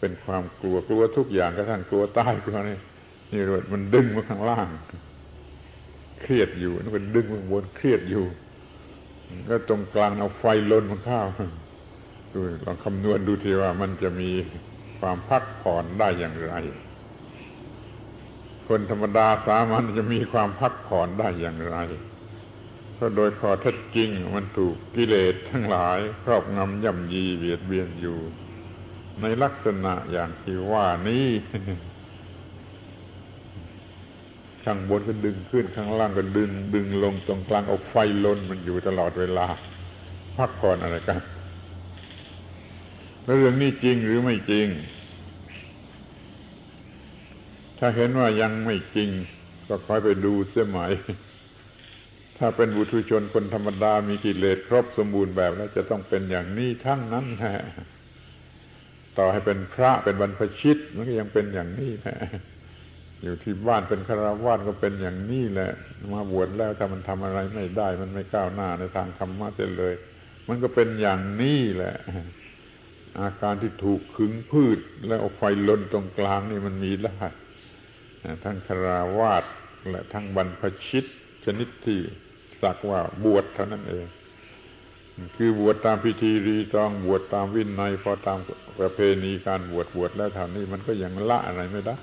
เป็นความกลัวกลัวทุกอย่างกระทั่งกลัวตายกลัวนี่นี่รถมันดึงมาข้างล่าง เครียดอยู่นั่นเป็นดึงมาบนเครียดอยู่ก็ตรงกลางเอาไฟลนมันข้าวดูลองคำนวณดูทีว่ามันจะมีความพักผ่อนได้อย่างไร คนธรรมดาสามัญจะมีความพักผ่อนได้อย่างไร เพราะโดยข้อเท็จจริงมันถูกกิเลสทั้งหลาย ครอบงำย่ำยีเบียดเบียนอยู่ ในลักษณะอย่างที่ว่านี้ข้างบนก็ดึงขึ้นข้างล่างก็ดึง ดึงลงตรงกลางเอาไฟลนมันอยู่ตลอดเวลา พักผ่อนอะไรกันแล้วเรื่องนี้จริงหรือไม่จริง ถ้าเห็นว่ายังไม่จริง ก็คอยไปดูเสียไหมถ้าเป็นบุตุชนคนธรรมดามีกิเลสครบสมบูรณ์แบบแล้วจะต้องเป็นอย่างนี้ทั้งนั้นแหละ ต่อให้เป็นพระเป็นบรรพชิตมันก็ยังเป็นอย่างนี้แหละอยู่ที่บ้านเป็นคารวาสก็เป็นอย่างนี้แหละมาบวชแล้วถ้ามันทำอะไรไม่ได้ มันไม่ก้าวหน้าในทางธรรมะเลย มันก็เป็นอย่างนี้แหละ อาการที่ถูกขึงพืช แล้วเอาไฟลนตรงกลางนี่มันมีได้ทั้งคราวาสและทั้งบรรพชิต ชนิดที่สักว่าบวชเท่านั้นเอง คือบวชตามพิธีรีตองบวชตามวินัยพอตามประเพณีการบวชบวชแล้วเท่านี้มันก็ยังละอะไรไม่ได้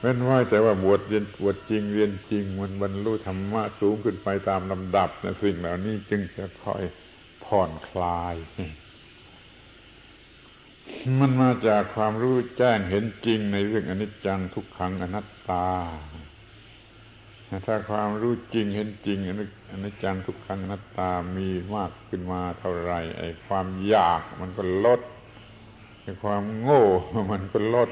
เว้นไว้แต่ว่าบวชเรียนบวชจริงเรียนจริง มันบรรลุธรรมะสูงขึ้นไปตามลำดับนะสิ่งเหล่านี้จึงจะค่อยผ่อนคลาย มันมาจากความรู้แจ้งเห็นจริงในเรื่องอนิจจังทุกขังอนัตตา ถ้าความรู้จริงเห็นจริงอนิจจังทุกขังนัตตามีมากขึ้นมาเท่าไรไอ้ความอยากมันก็ลดไอ้ความโง่มันก็ลด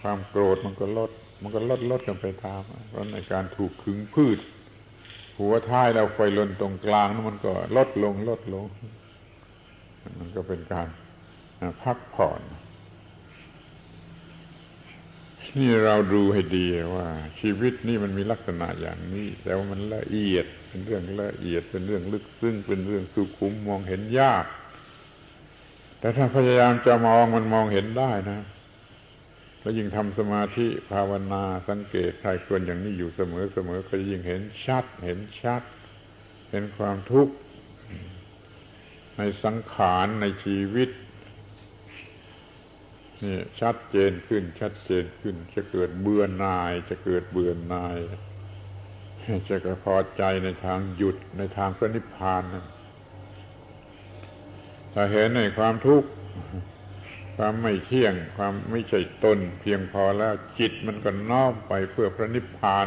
ความโกรธมันก็ลด มันก็ลดลดกันไปตามเพราะในการถูกขึงพืช หัวท้ายเราไฟลนตรงกลางนั้นมันก็ลดลงลดลง มันก็เป็นการพักผ่อน นี่เราดูให้ดีว่า ชีวิตนี่มันมีลักษณะอย่างนี้ แต่ว่ามันละเอียดเป็นเรื่องละเอียดเป็นเรื่องลึกซึ้งเป็นเรื่องสุขุมมองเห็นยาก แต่ถ้าพยายามจะมองมันมองเห็นได้นะ แล้วยิ่งทำสมาธิภาวนาสังเกตใครควรอย่างนี้อยู่เสมอเสมอก็ยิ่งเห็นชัด เห็นชัด เห็นความทุกข์ในสังขารในชีวิต นี่ชัดเจนขึ้น ชัดเจนขึ้น จะเกิดเบื่อหน่าย จะเกิดเบื่อหน่าย จะกระพอใจในทางหยุดในทางพระนิพพานนั้นถ้าเห็นในความทุกข์ความไม่เที่ยง ความไม่ใช่ตน เพียงพอแล้วจิตมันก็น้อมไปเพื่อพระนิพพาน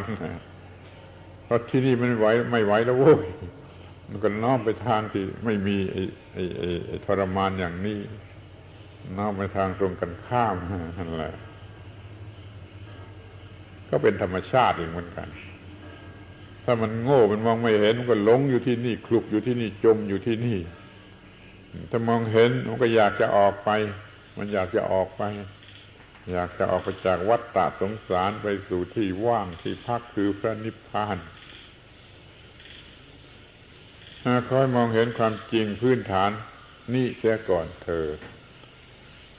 เพราะที่นี่มันไหวไม่ไหวแล้วโว้ยมันก็น้อมไปทางที่ไม่มีไอ้ไอ้ไอ้ทรมานอย่างนี้ น้อมไปทางตรงกันข้ามนั่นแหละก็เป็นธรรมชาติอีกเหมือนกัน ถ้ามันโง่มันมองไม่เห็นมันก็หลงอยู่ที่นี่คลุกอยู่ที่นี่จมอยู่ที่นี่ ถ้ามองเห็นมันก็อยากจะออกไป มันอยากจะออกไป อยากจะออกไปจากวัฏฏะสงสารไปสู่ที่ว่างที่พักคือพระนิพพานคอยมองเห็นความจริงพื้นฐานนี่เสียก่อนเธอ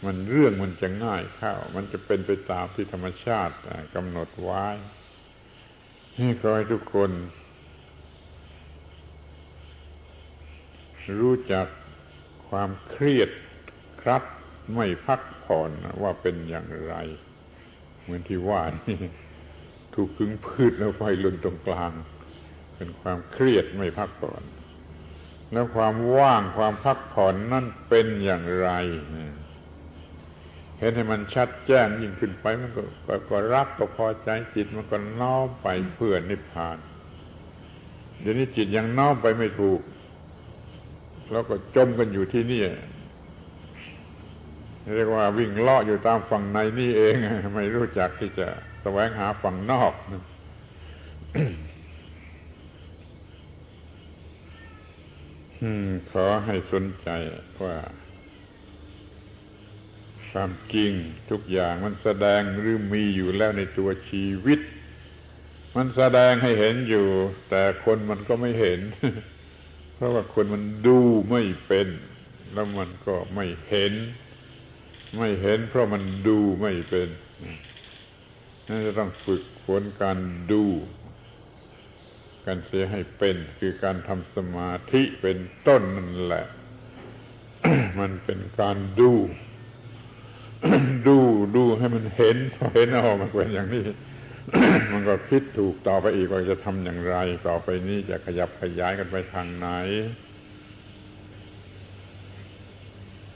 มันเรื่องมันจะง่ายเข้า มันจะเป็นไปตามที่ธรรมชาติกำหนดไว้ให้คอยทุกคน รู้จักความเครียดครับไม่พักผ่อนว่าเป็นอย่างไร เหมือนที่ว่านี่ถูกขึงพืชแล้วไฟลุนตรงกลาง เป็นความเครียดไม่พักผ่อน แล้วความว่างความพักผ่อนนั่นเป็นอย่างไรเเห็นให้มันชัดแจ้งยิ่งขึ้นไปมันก็ก็รักก็พอใจจิตมันก็น้อมไปเพื่อนิพพาน เดี๋ยวนี้จิตยังน้อมไปไม่ถูก แล้วก็จมกันอยู่ที่นี่เรียกว่าวิ่งเลาะอยู่ตามฝั่งในนี่เอง ไม่รู้จักที่จะแสวงหาฝั่งนอกขอให้สนใจว่า ความจริงทุกอย่างมันแสดงหรือมีอยู่แล้วในตัวชีวิต มันแสดงให้เห็นอยู่ แต่คนมันก็ไม่เห็น เพราะว่าคนมันดูไม่เป็น แล้วมันก็ไม่เห็น ไม่เห็น เพราะมันดูไม่เป็นนั่นจะต้องฝึกฝนการดูกันเสียให้เป็น คือการทำสมาธิเป็นต้นนั่นแหละ มันเป็นการดู ดูดูให้มันเห็นพอเห็นออกมันเป็นอย่างนี้ มันก็คิดถูกต่อไปอีกว่าจะทำอย่างไร ต่อไปนี้จะขยับขยายกันไปทางไหน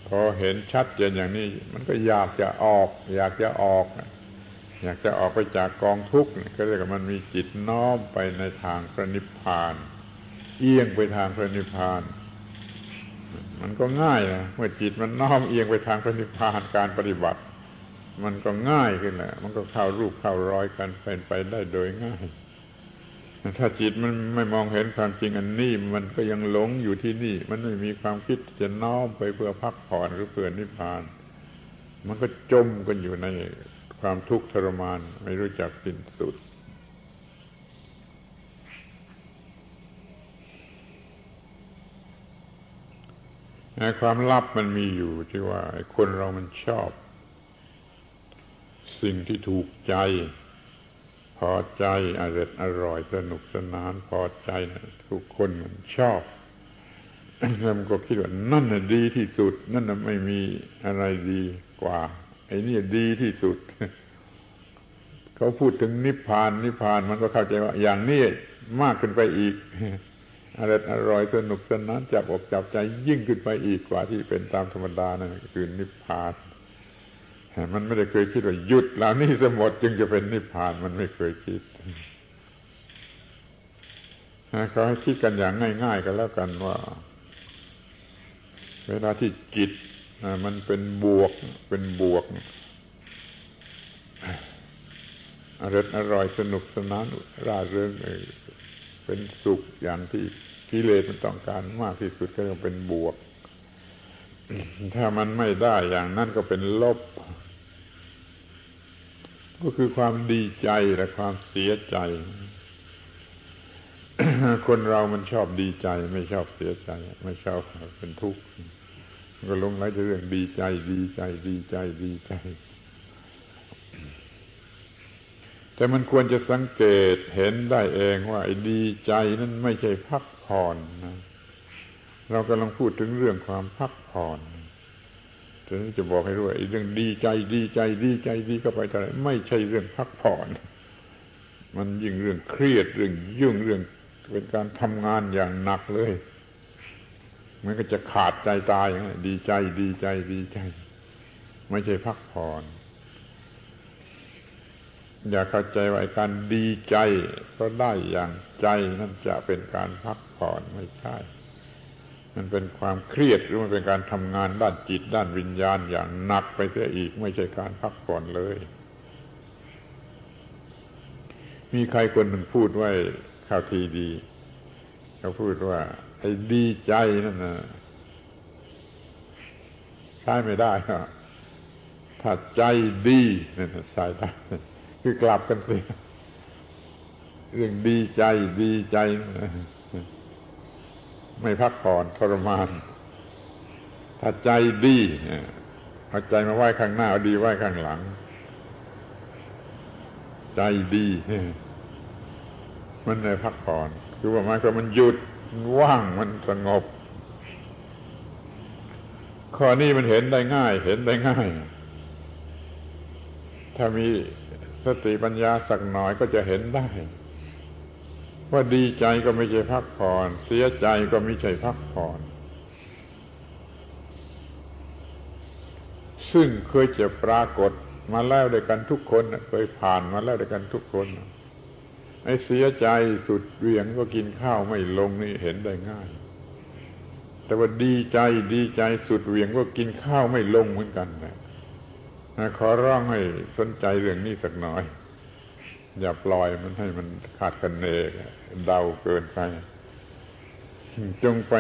พอเห็นชัดเจนอย่างนี้ มันก็อยากจะออก อยากจะออกอยากจะออกไปจากกองทุกข์ก็เรียกว่ามันมีจิตน้อมไปในทางพระนิพพาน เอียงไปทางพระนิพพาน มันก็ง่ายนะเมื่อจิตมันน้อมเอียงไปทางพระนิพพานการปฏิบัติ มันก็ง่ายขึ้นแหละมันก็เข้ารูปเข้ารอยกันเป็นไปได้โดยง่าย ถ้าจิตมันไม่มองเห็นความจริงอันนี้มันก็ยังหลงอยู่ที่นี่ มันไม่มีความคิดจะน้อมไปเพื่อพักผ่อนหรือเพื่อนิพพาน มันก็จมกันอยู่ในความทุกข์ทรมานไม่รู้จักสิ้นสุด ความลับมันมีอยู่ที่ว่าคนเรามันชอบ สิ่งที่ถูกใจ พอใจอร่อยอร่อยสนุกสนานพอใจนะทุกคนมันชอบแล้วมันก็คิดว่านั่นน่ะดีที่สุด นั่นน่ะไม่มีอะไรดีกว่า ไอ้นี่ดีที่สุด เขาพูดถึงนิพพานนิพพานมันก็เข้าใจว่า อย่างนี้มากขึ้นไปอีก อร่อยอร่อยสนุกสนานจับอกจับใจยิ่งขึ้นไปอีกกว่าที่เป็นตามธรรมดานั่นคือนิพพานมันไม่ได้เคยคิดว่าหยุดแล้วนี่สมดจึงจะเป็นนิพพานมันไม่เคยคิดเขาให้คิดกันอย่างง่ายๆกันแล้วกันว่า เวลาที่จิตมันเป็นบวก เป็นบวกอร่อยอร่อยสนุกสนานร่าเริง เป็นสุขอย่างที่กิเลสมันต้องการมากที่สุดก็ต้องเป็นบวก ถ้ามันไม่ได้อย่างนั้นก็เป็นลบ ก็คือความดีใจและความเสียใจ คนเรามันชอบดีใจ ไม่ชอบเสียใจ ไม่ชอบเป็นทุกข์ก็ลงไหลเรื่องดีใจ ดีใจ ดีใจดีใจ แต่มันควรจะสังเกตเห็นได้เองว่าไอ้ดีใจนั้นไม่ใช่พักผ่อนนะเรากำลังพูดถึงเรื่องความพักผ่อนฉะนั้นจะบอกให้รู้ว่าไอ้เรื่องดีใจดีใจดีใจดีก็ไปแต่ไม่ใช่เรื่องพักผ่อน มันยิ่งเรื่องเครียดเรื่องยุ่งเรื่องเป็นการทำงานอย่างหนักเลย มันก็จะขาดใจตายอย่างนี้ดีใจดีใจดีใจ ไม่ใช่พักผ่อน อย่าเข้าใจว่าการดีใจก็ได้อย่างใจนั่นจะเป็นการพักผ่อนไม่ใช่ มันเป็นความเครียดหรือมันเป็นการทำงานด้านจิตด้านวิญญาณอย่างหนักไปเสียอีก ไม่ใช่การพักผ่อนเลย มีใครคนหนึ่งพูดไว้ข่าวทีดี เขาพูดว่า ไอ้ดีใจนั่นนะใช้ไม่ได้ถ้าใจดีนั่นใช้ได้ คือกลับกันสิเรื่องดีใจดีใจ ไม่พักผ่อนทรมาน ถ้าใจดีเอาใจมาไหว้ข้างหน้าเอาดีไหว้ข้างหลัง ใจดี มันในพักผ่อนคือว่ามันก็มันหยุดว่างมันสงบ ข้อนี้มันเห็นได้ง่าย เห็นได้ง่าย ถ้ามี สติปัญญาสักหน่อยก็จะเห็นได้ ว่าดีใจก็ไม่ใช่พักผ่อน เสียใจก็ไม่ใช่พักผ่อน ซึ่งเคยจะปรากฏมาแล้วด้วยกันทุกคนเคยผ่านมาแล้วด้วยกันทุกคนไอ้เสียใจสุดเวียงก็กินข้าวไม่ลงนี่เห็นได้ง่าย แต่ว่าดีใจดีใจสุดเวียงก็กินข้าวไม่ลงเหมือนกันนะ ขอร้องให้สนใจเรื่องนี้สักหน่อย อย่าปล่อยมันให้มันขาดกันเนกเดาเกินไป จงไป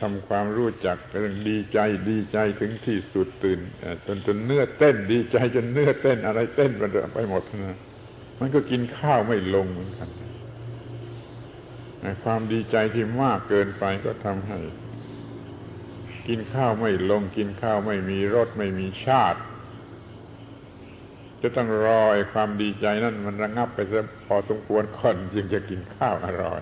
ทำความรู้จักเรื่องดีใจดีใจถึงที่สุดตื่นจนจนเนื้อเต้นดีใจจนเนื้อเต้นอะไรเต้นไปหมดนะมันก็กินข้าวไม่ลงเหมือนกันความดีใจที่มากเกินไปก็ทำให้ กินข้าวไม่ลง กินข้าวไม่มีรสไม่มีชาติ จะต้องรอไอ้ความดีใจนั่นมันระงับไปสักพอสมควรก่อนจึงจะกินข้าวอร่อย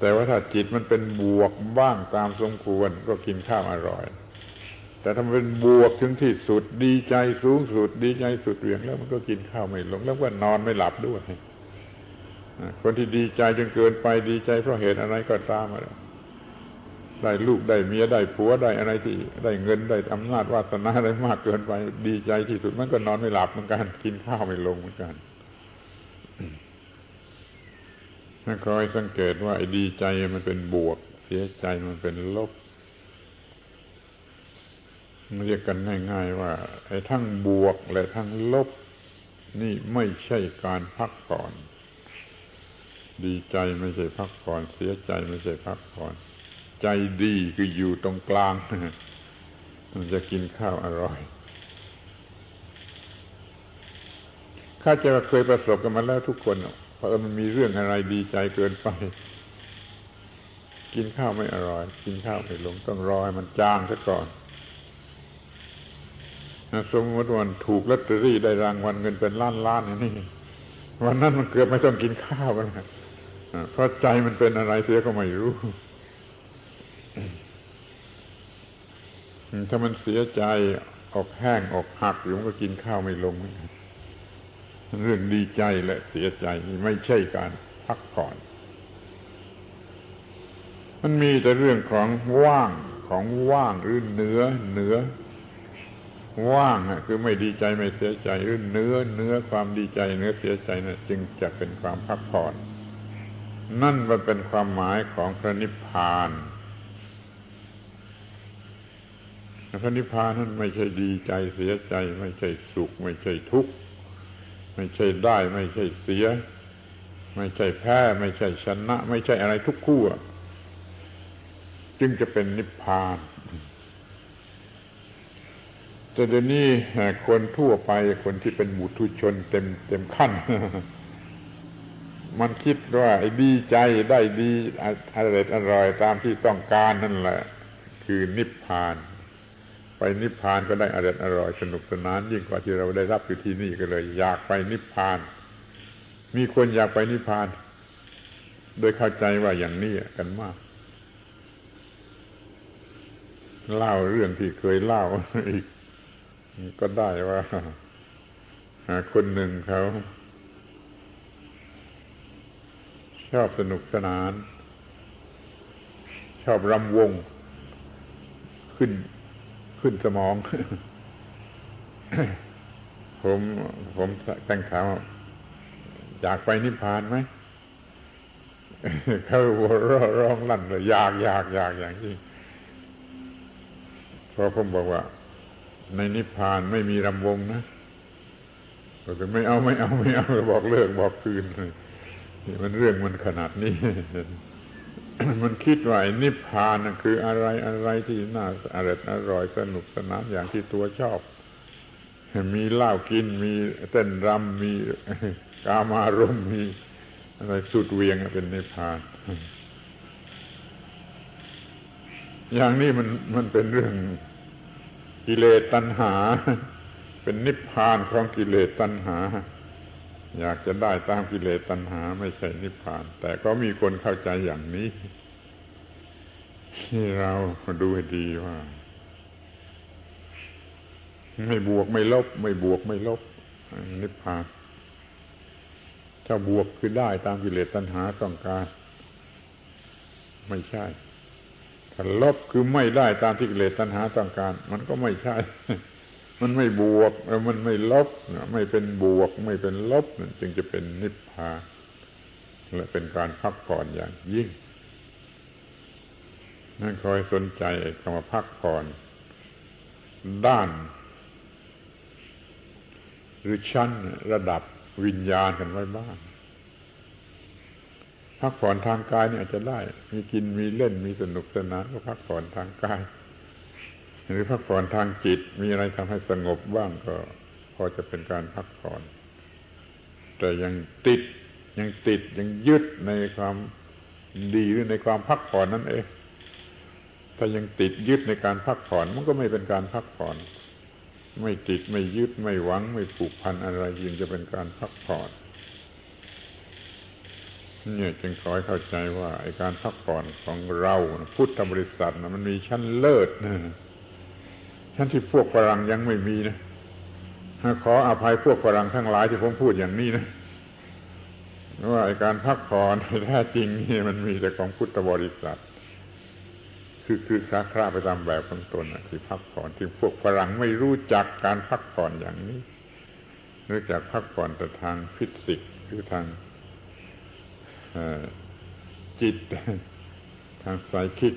แต่ว่าถ้าจิตมันเป็นบวกบ้างตามสมควรก็กินข้าวอร่อย แต่ถ้ามันเป็นบวกถึงที่สุดดีใจสูงสุด ดีใจสุดเหวี่ยงแล้วมันก็กินข้าวไม่ลง แล้วก็นอนไม่หลับด้วยคนที่ดีใจจนเกินไปดีใจเพราะเหตุอะไรก็ตามไได้ลูกได้เมียได้ผัวได้อะไรที่ได้เงินได้อำนาจวาสนาอะไรมากเกินไป ดีใจที่สุดมันก็นอนไม่หลับเหมือนกันกินข้าวไม่ลงเหมือนกันนั่นคอยสังเกตว่าไอ้ดีใจมันเป็นบวก เสียใจมันเป็นลบเรียกกันง่ายๆว่า ไอ้ทั้งบวกและทั้งลบ นี่ไม่ใช่การพักผ่อน ดีใจไม่ใช่พักผ่อน เสียใจไม่ใช่พักผ่อน ใจดีคืออยู่ตรงกลางมันจะกินข้าวอร่อยข้าจะเคยประสบกันมาแล้วทุกคนเพราะมันมีเรื่องอะไรดีใจเกินไป กินข้าวไม่อร่อย กินข้าวไม่ลงต้องรอให้มันจางซะก่อนสมมติวันถูกลอตเตอรี่ได้รางวัลเงินเป็นล้านล้านอย่างนี้วันนั้นมันเกือบไม่ต้องกินข้าวแล้วเพราะใจมันเป็นอะไรเสียก็ไม่รู้ ถ้ามันเสียใจออกแห้งออกหักอยู่มันก็กินข้าวไม่ลง เรื่องดีใจและเสียใจนี่ไม่ใช่การพักผ่อน มันมีแต่เรื่องของว่างของว่างหรือเนื้อเนื้อว่างคือไม่ดีใจไม่เสียใจหรือเนื้อเนื้อความดีใจเนื้อเสียใจนะจึงจะเป็นความพักผ่อน นั่นมันเป็นความหมายของพระนิพพาน พระนิพพานนั้นไม่ใช่ดีใจเสียใจ ไม่ใช่สุข ไม่ใช่ทุกข์ ไม่ใช่ได้ ไม่ใช่เสีย ไม่ใช่แพ้ ไม่ใช่ชนะ ไม่ใช่อะไรทุกคู่จึงจะเป็นนิพพานแต่เดี๋ยวนี้คนทั่วไปคนที่เป็นบุตุชนเต็มเต็มขั้น มันคิดว่าดีใจได้ดีอร่อยอร่อยตามที่ต้องการนั่นแหละ คือนิพพาน นิพพานก็ได้อร่อยอร่อยสนุกสนาน ยิ่งกว่าที่เราได้รับอยู่ที่นี่ก็เลย อยากไปนิพพาน มีคนอยากไปนิพพาน โดยเข้าใจว่าอย่างนี้กันมาก เล่าเรื่องที่เคยเล่าอีก ก็ได้ว่าคนหนึ่งเขาชอบสนุกสนาน ชอบรำวง ขึ้น ขึ้นสมอง ผมผมแต่งถามอยากไปนิพพานไหมเขาหัวเราะร้องลั่นเลยอยากอยากอยากอย่างที่พอผมบอกว่า ในนิพพานไม่มีรำวงนะก็จะไม่เอาไม่เอาไม่เอาบอกเลิกบอกคืนมันเรื่องมันขนาดนี้ มันคิดว่านิพพานคืออะไรอะไรที่น่าอร่อยอร่อยสนุกสนานอย่างที่ตัวชอบ มีเหล้ากินมีเต้นรำมีกามารมมีอะไรสุดเวียงเป็นนิพพาน อย่างนี้มันมันเป็นเรื่องกิเลสตัณหา เป็นนิพพานของกิเลสตัณหา อยากจะได้ตามกิเลสตัณหา ไม่ใช่นิพพาน แต่ก็มีคนเข้าใจอย่างนี้ ที่เราดูให้ดีว่า ไม่บวกไม่ลบ ไม่บวกไม่ลบ นิพพาน ถ้าบวกคือได้ตามกิเลสตัณหาต้องการ ไม่ใช่ถ้าลบคือไม่ได้ตามที่กิเลสตัณหาต้องการ มันก็ไม่ใช่ มันไม่บวกมันไม่ลบไม่เป็นบวก ไม่เป็นลบจึงจะเป็นนิพพานและเป็นการพักผ่อนอย่างยิ่งนั่นคอยสนใจคำว่าพักผ่อน ด้าน หรือชั้นระดับวิญญาณกันไว้บ้างพักผ่อนทางกายเนี่ยอาจจะได้ มีกินมีเล่นมีสนุกสนานก็พักผ่อนทางกาย หรือพักผ่อนทางจิต มีอะไรทำให้สงบบ้างก็พอจะเป็นการพักผ่อน แต่ยังติดยังติดยังยึดในความดีหรือในความพักผ่อนนั่นเองถ้ายังติดยึดในการพักผ่อน มันก็ไม่เป็นการพักผ่อน ไม่ติดไม่ยึดไม่หวัง ไม่ผูกพันอะไรยิ่งจะเป็นการพักผ่อนเนี่ยจึงขอให้เข้าใจว่าไอ้การพักผ่อนของเรา พุทธบริษัทนะมันมีชั้นเลิศนะ ชั้นที่พวกฝรั่งยังไม่มีนะขออภัยพวกฝรั่งทั้งหลายที่ผมพูดอย่างนี้นะว่าการพักผ่อนแท้จริงนี่มันมีแต่ของพุทธบริษัท คือคือคาคราไปตามแบบของตนคือพักผ่อนที่พวกฝรั่งไม่รู้จักการพักผ่อนอย่างนี้รู้จักพักผ่อนแต่ทางฟิสิกส์คือทางจิต ทางไซคิก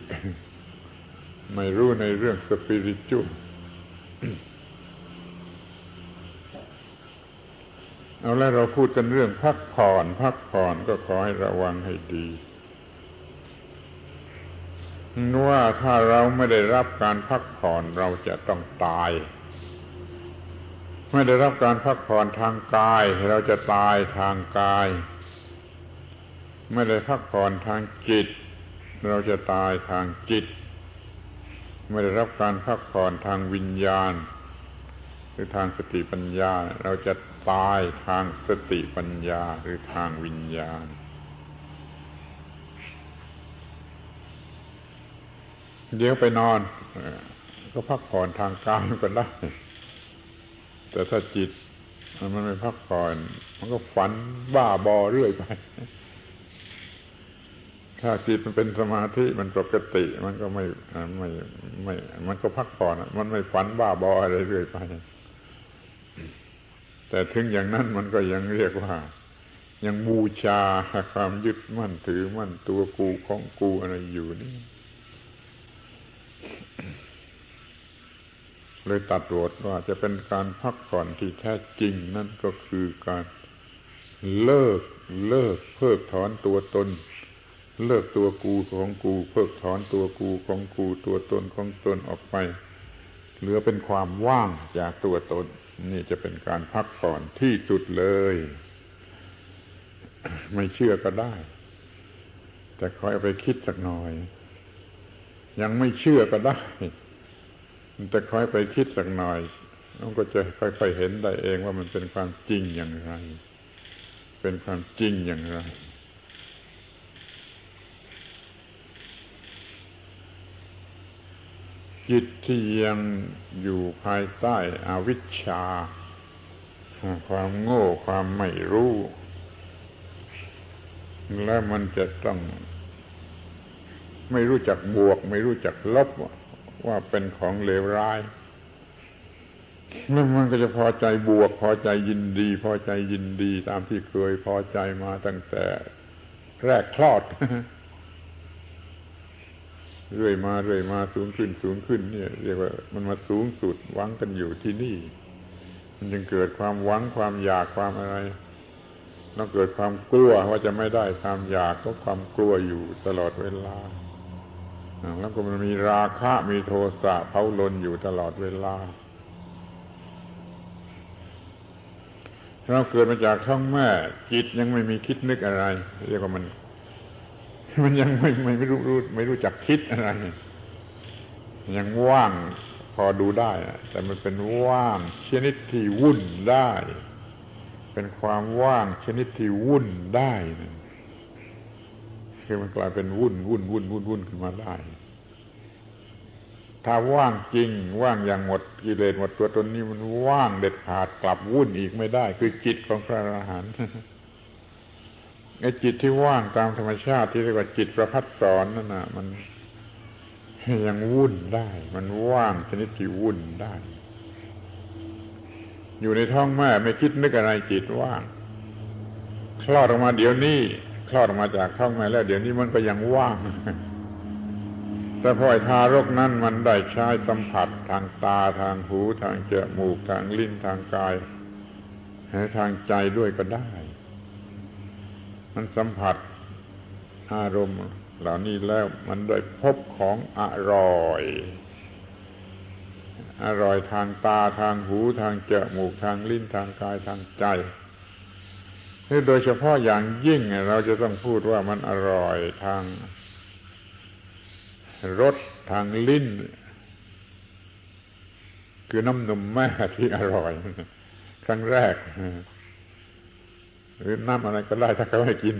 ไม่รู้ในเรื่องสปิริตุ เอาแล้วเราพูดกันเรื่องพักผ่อน พักผ่อนก็ขอให้ระวังให้ดีว่าถ้าเราไม่ได้รับการพักผ่อนเราจะต้องตาย ไม่ได้รับการพักผ่อนทางกาย เราจะตายทางกาย ไม่ได้พักผ่อนทางจิต เราจะตายทางจิต ไม่ได้รับการพักผ่อนทางวิญญาณ หรือทางสติปัญญา เราจะตายทางสติปัญญาหรือทางวิญญาณ เดี๋ยวไปนอนก็พักผ่อนทางกายก็ได้ แต่ถ้าจิตมันไม่พักผ่อน มันก็ฝันบ้าบอเรื่อยไป ถ้าจิตมันเป็นสมาธิมันปกติ มันก็ไม่ไม่ไม่ มันก็พักผ่อนมันไม่ฝันบ้าบออะไรเรื่อยไปแต่ถึงอย่างนั้นมันก็ยังเรียกว่า ยังบูชาความยึดมั่นถือมั่นตัวกูของกูอะไรอยู่นี่เลยตัดบทว่าจะเป็นการพักผ่อนที่แท้จริงนั่นก็คือการเลิกเลิกเพิกถอนตัวตน เลิกตัวกูของกู เพิกถอนตัวกูของกูตัวตนของตนออกไป เหลือเป็นความว่างจากตัวตน นี่จะเป็นการพักผ่อนที่สุดเลย ไม่เชื่อก็ได้ แต่คอยเอาไปคิดสักหน่อย ยังไม่เชื่อก็ได้แต่คอยไปคิดสักหน่อยมันก็จะค่อยๆเห็นได้เองว่ามันเป็นความจริงอย่างไร เป็นความจริงอย่างไร จิตที่ยังอยู่ภายใต้อวิชชา ความโง่ความไม่รู้ และมันจะต้องไม่รู้จักบวก ไม่รู้จักลบว่าเป็นของเลวร้ายมันก็จะพอใจบวก พอใจยินดี พอใจยินดีตามที่เคยพอใจมาตั้งแต่แรกคลอด เรื่อยมาเรื่อยมาสูงขึ้นสูงขึ้น เนี่ย เรียกว่ามันมาสูงสุดหวังกันอยู่ที่นี่ มันจึงเกิดความหวังความอยากความอะไรต้องเกิดความกลัวว่าจะไม่ได้ความอยากก็ความกลัวอยู่ตลอดเวลาแล้วก็มันมีราคะมีโทสะเผาลนอยู่ตลอดเวลา เราเกิดมาจากท้องแม่ จิตยังไม่มีคิดนึกอะไร เรียกว่ามัน มันยังไม่ไม่รู้รู้ไม่รู้จักคิดอะไร ยังว่างพอดูได้ แต่มันเป็นว่างชนิดที่วุ่นได้ เป็นความว่างชนิดที่วุ่นได้คือมันกลายเป็นวุ่นวุ่นวุ่นวุ่นวุ่นขึ้นมาได้ ถ้าว่างจริง ว่างอย่างหมดกิเลสหมดตัวตนนี้มันว่างเด็ดขาดกลับวุ่นอีกไม่ได้ คือจิตของพระอรหันต์ ไอ้จิตที่ว่างตามธรรมชาติที่เรียกว่าจิตประพัดสอนนั่นน่ะมันยังวุ่นได้ มันว่างชนิดที่วุ่นได้ อยู่ในท้องแม่ไม่คิดนึกอะไรจิตว่าง คลอดออกมาเดี๋ยวนี้ คลอดออกมาจากท้องแม่แล้ว เดี๋ยวนี้มันก็ยังว่าง แต่พอไอ้ทารกนั้นมันได้ใช้สัมผัสทางตาทางหูทางจมูกทางลิ้นทางกายทางใจด้วยก็ได้ มันสัมผัสอารมณ์เหล่านี้แล้วมันได้พบของอร่อย อร่อยทางตาทางหูทางจมูกทางลิ้นทางกายทางใจโดยเฉพาะอย่างยิ่งเราจะต้องพูดว่ามันอร่อยทางรสทางลิ้น คือน้ำนมแม่ที่อร่อย ครั้งแรก หรือน้ำอะไรก็ได้ถ้าเขาให้กิน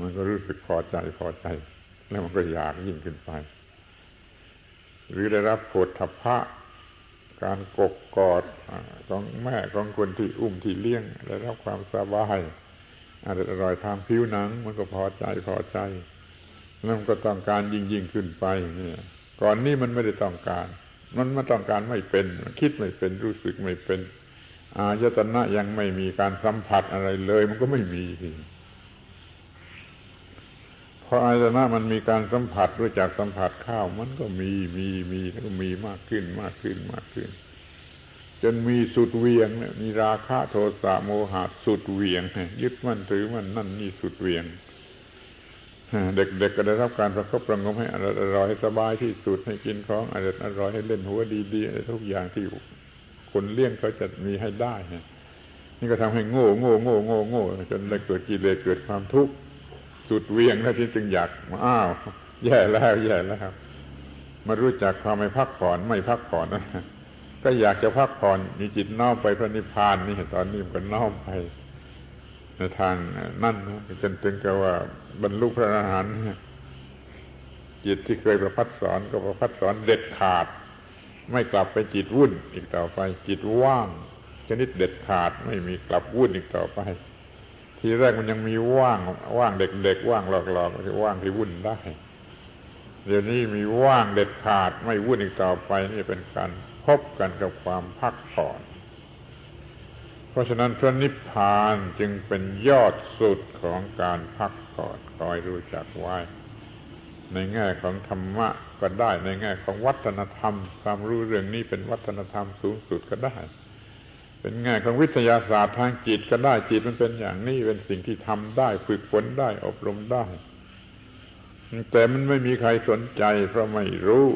มันก็รู้สึกพอใจพอใจ แล้วมันก็อยากยิ่งขึ้นไป หรือได้รับโผฏฐพะการกกกอดของแม่ของคนที่อุ้มที่เลี้ยงได้รับความสบายอร่อยทางผิวหนัง มันก็พอใจพอใจแล้วมันก็ต้องการยิ่งยิ่งขึ้นไปเนี่ย ก่อนนี้มันไม่ได้ต้องการ มันมาต้องการไม่เป็น คิดไม่เป็นรู้สึกไม่เป็น อายตนะยังไม่มีการสัมผัสอะไรเลย มันก็ไม่มีทีพออายตนะมันมีการสัมผัสรู้จักสัมผัสข้าว มันก็มีมีมีแล้วก็มีมากขึ้นมากขึ้นมากขึ้น จนมีสุดเวียงเนี่ยมีราคะโทสะโมหะสุดเวียงยึดมั่นถือมันนั่นนี่สุดเวียงเด็กๆก็ได้รับการประคบประงมให้อร่อยสบายที่สุดให้กินของอร่อยอร่อยให้เล่นหัวดีๆทุกอย่างที่ คนเลี้ยงเขาจะมีให้ได้นี่ก็ทำให้โง่โง่โง่โง่โง่จนเลยเกิดกิเลสเกิดความทุกข์สุดเวียงแล้วที่จึงอยากมาอ้าว แย่แล้วแย่แล้วมารู้จักความไม่พักผ่อนไม่พักผ่อนนะก็อยากจะพักผ่อนมีจิตน้อมไปพระนิพพานนี่ตอนนี้มันก็น้อมไปในทางนั่นจนถึงกับว่าบรรลุพระอรหันต์จิตที่เคยประพัดสอนก็ประพัดสอนเด็ดขาด ไม่กลับไปจิตวุ่นอีกต่อไป จิตว่าง ชนิดเด็ดขาดไม่มีกลับวุ่นอีกต่อไป ทีแรกมันยังมีว่างว่างเด็กๆว่างหลอกๆที่ว่างที่วุ่นได้ เดี๋ยวนี้มีว่างเด็ดขาดไม่วุ่นอีกต่อไป นี่เป็นการพบกันกับความพักผ่อน เพราะฉะนั้นพระนิพพานจึงเป็นยอดสุดของการพักผ่อนคอยรู้จักไว้ ในแง่ของธรรมะก็ได้ ในแง่ของวัฒนธรรม ความรู้เรื่องนี้เป็นวัฒนธรรมสูงสุดก็ได้ เป็นแง่ของวิทยาศาสตร์ทางจิตก็ได้จิตมันเป็นอย่างนี้เป็นสิ่งที่ทำได้ฝึกฝนได้อบรมได้ แต่มันไม่มีใครสนใจ เพราะไม่รู้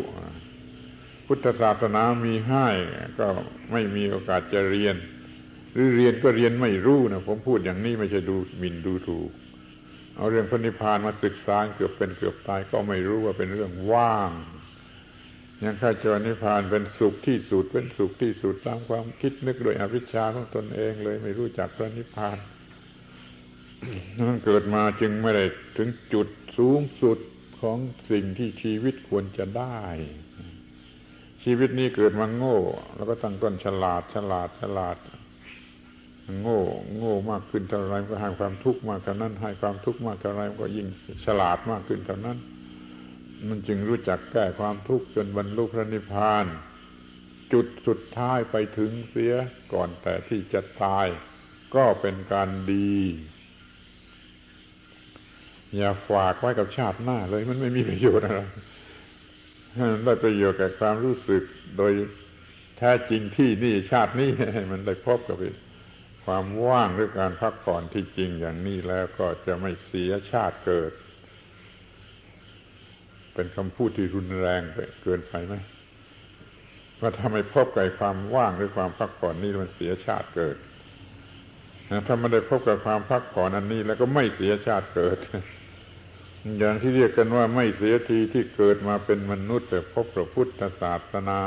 พุทธศาสนามีให้ก็ไม่มีโอกาสจะเรียน หรือเรียนก็เรียนไม่รู้นะผมพูดอย่างนี้ไม่ใช่ดูหมิ่นดูถูก เอาเรื่องพระนิพพานมาศึกษาเกือบเป็นเกือบตายก็ไม่รู้ว่าเป็นเรื่องว่าง ยังข้าจรนิพพานเป็นสุขที่สุดเป็นสุขที่สุดตามความคิดนึกโดยอวิชชาของตนเองเลยไม่รู้จักพระนิพพานนั่นเกิดมาจึงไม่ได้ถึงจุดสูงสุดของสิ่งที่ชีวิตควรจะได้ ชีวิตนี้เกิดมาโง่ แล้วก็ตั้งต้นฉลาดฉลาดฉลาด โง่โง่มากขึ้นเท่าไรก็ให้ความทุกข์มากเท่านั้น ให้ความทุกข์มากเท่าไรก็ยิ่งฉลาดมากขึ้นเท่านั้น มันจึงรู้จักแก้ความทุกข์จนบรรลุพระนิพพาน จุดสุดท้ายไปถึงเสียก่อนแต่ที่จะตาย ก็เป็นการดี อย่าฝากไว้กับชาติหน้าเลยมันไม่มีประโยชน์อะไรมันได้ประโยชน์แก่ความรู้สึกโดยแท้จริงที่นี่ชาตินี้มันได้พบกับ ความว่างหรือการพักผ่อนที่จริงอย่างนี้แล้วก็จะไม่เสียชาติเกิด เป็นคำพูดที่รุนแรงไปเกินไปไหมว่าถ้าไม่พบกับความว่างหรือความพักผ่อนนี่มันเสียชาติเกิดถ้าไม่ได้พบกับความพักผ่อนอันนี้แล้วก็ไม่เสียชาติเกิด อย่างที่เรียกกันว่าไม่เสียทีที่เกิดมาเป็นมนุษย์แต่พบพระพุทธศาสนา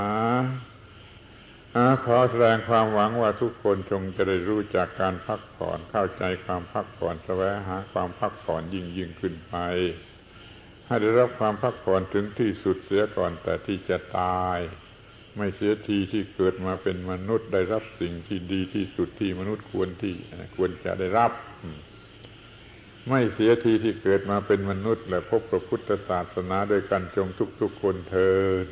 ขอแสดงความหวังว่าทุกคนจงจะได้รู้จากการพักผ่อนเข้าใจความพักผ่อนแสวงหาความพักผ่อนยิ่งยิ่งขึ้นไปให้ได้รับความพักผ่อนถึงที่สุดเสียก่อนแต่ที่จะตาย ไม่เสียทีที่เกิดมาเป็นมนุษย์ได้รับสิ่งที่ดีที่สุดที่มนุษย์ควรที่ควรจะได้รับ ไม่เสียทีที่เกิดมาเป็นมนุษย์ และพบพระพุทธศาสนาโดยกันจงทุกๆคนเทิน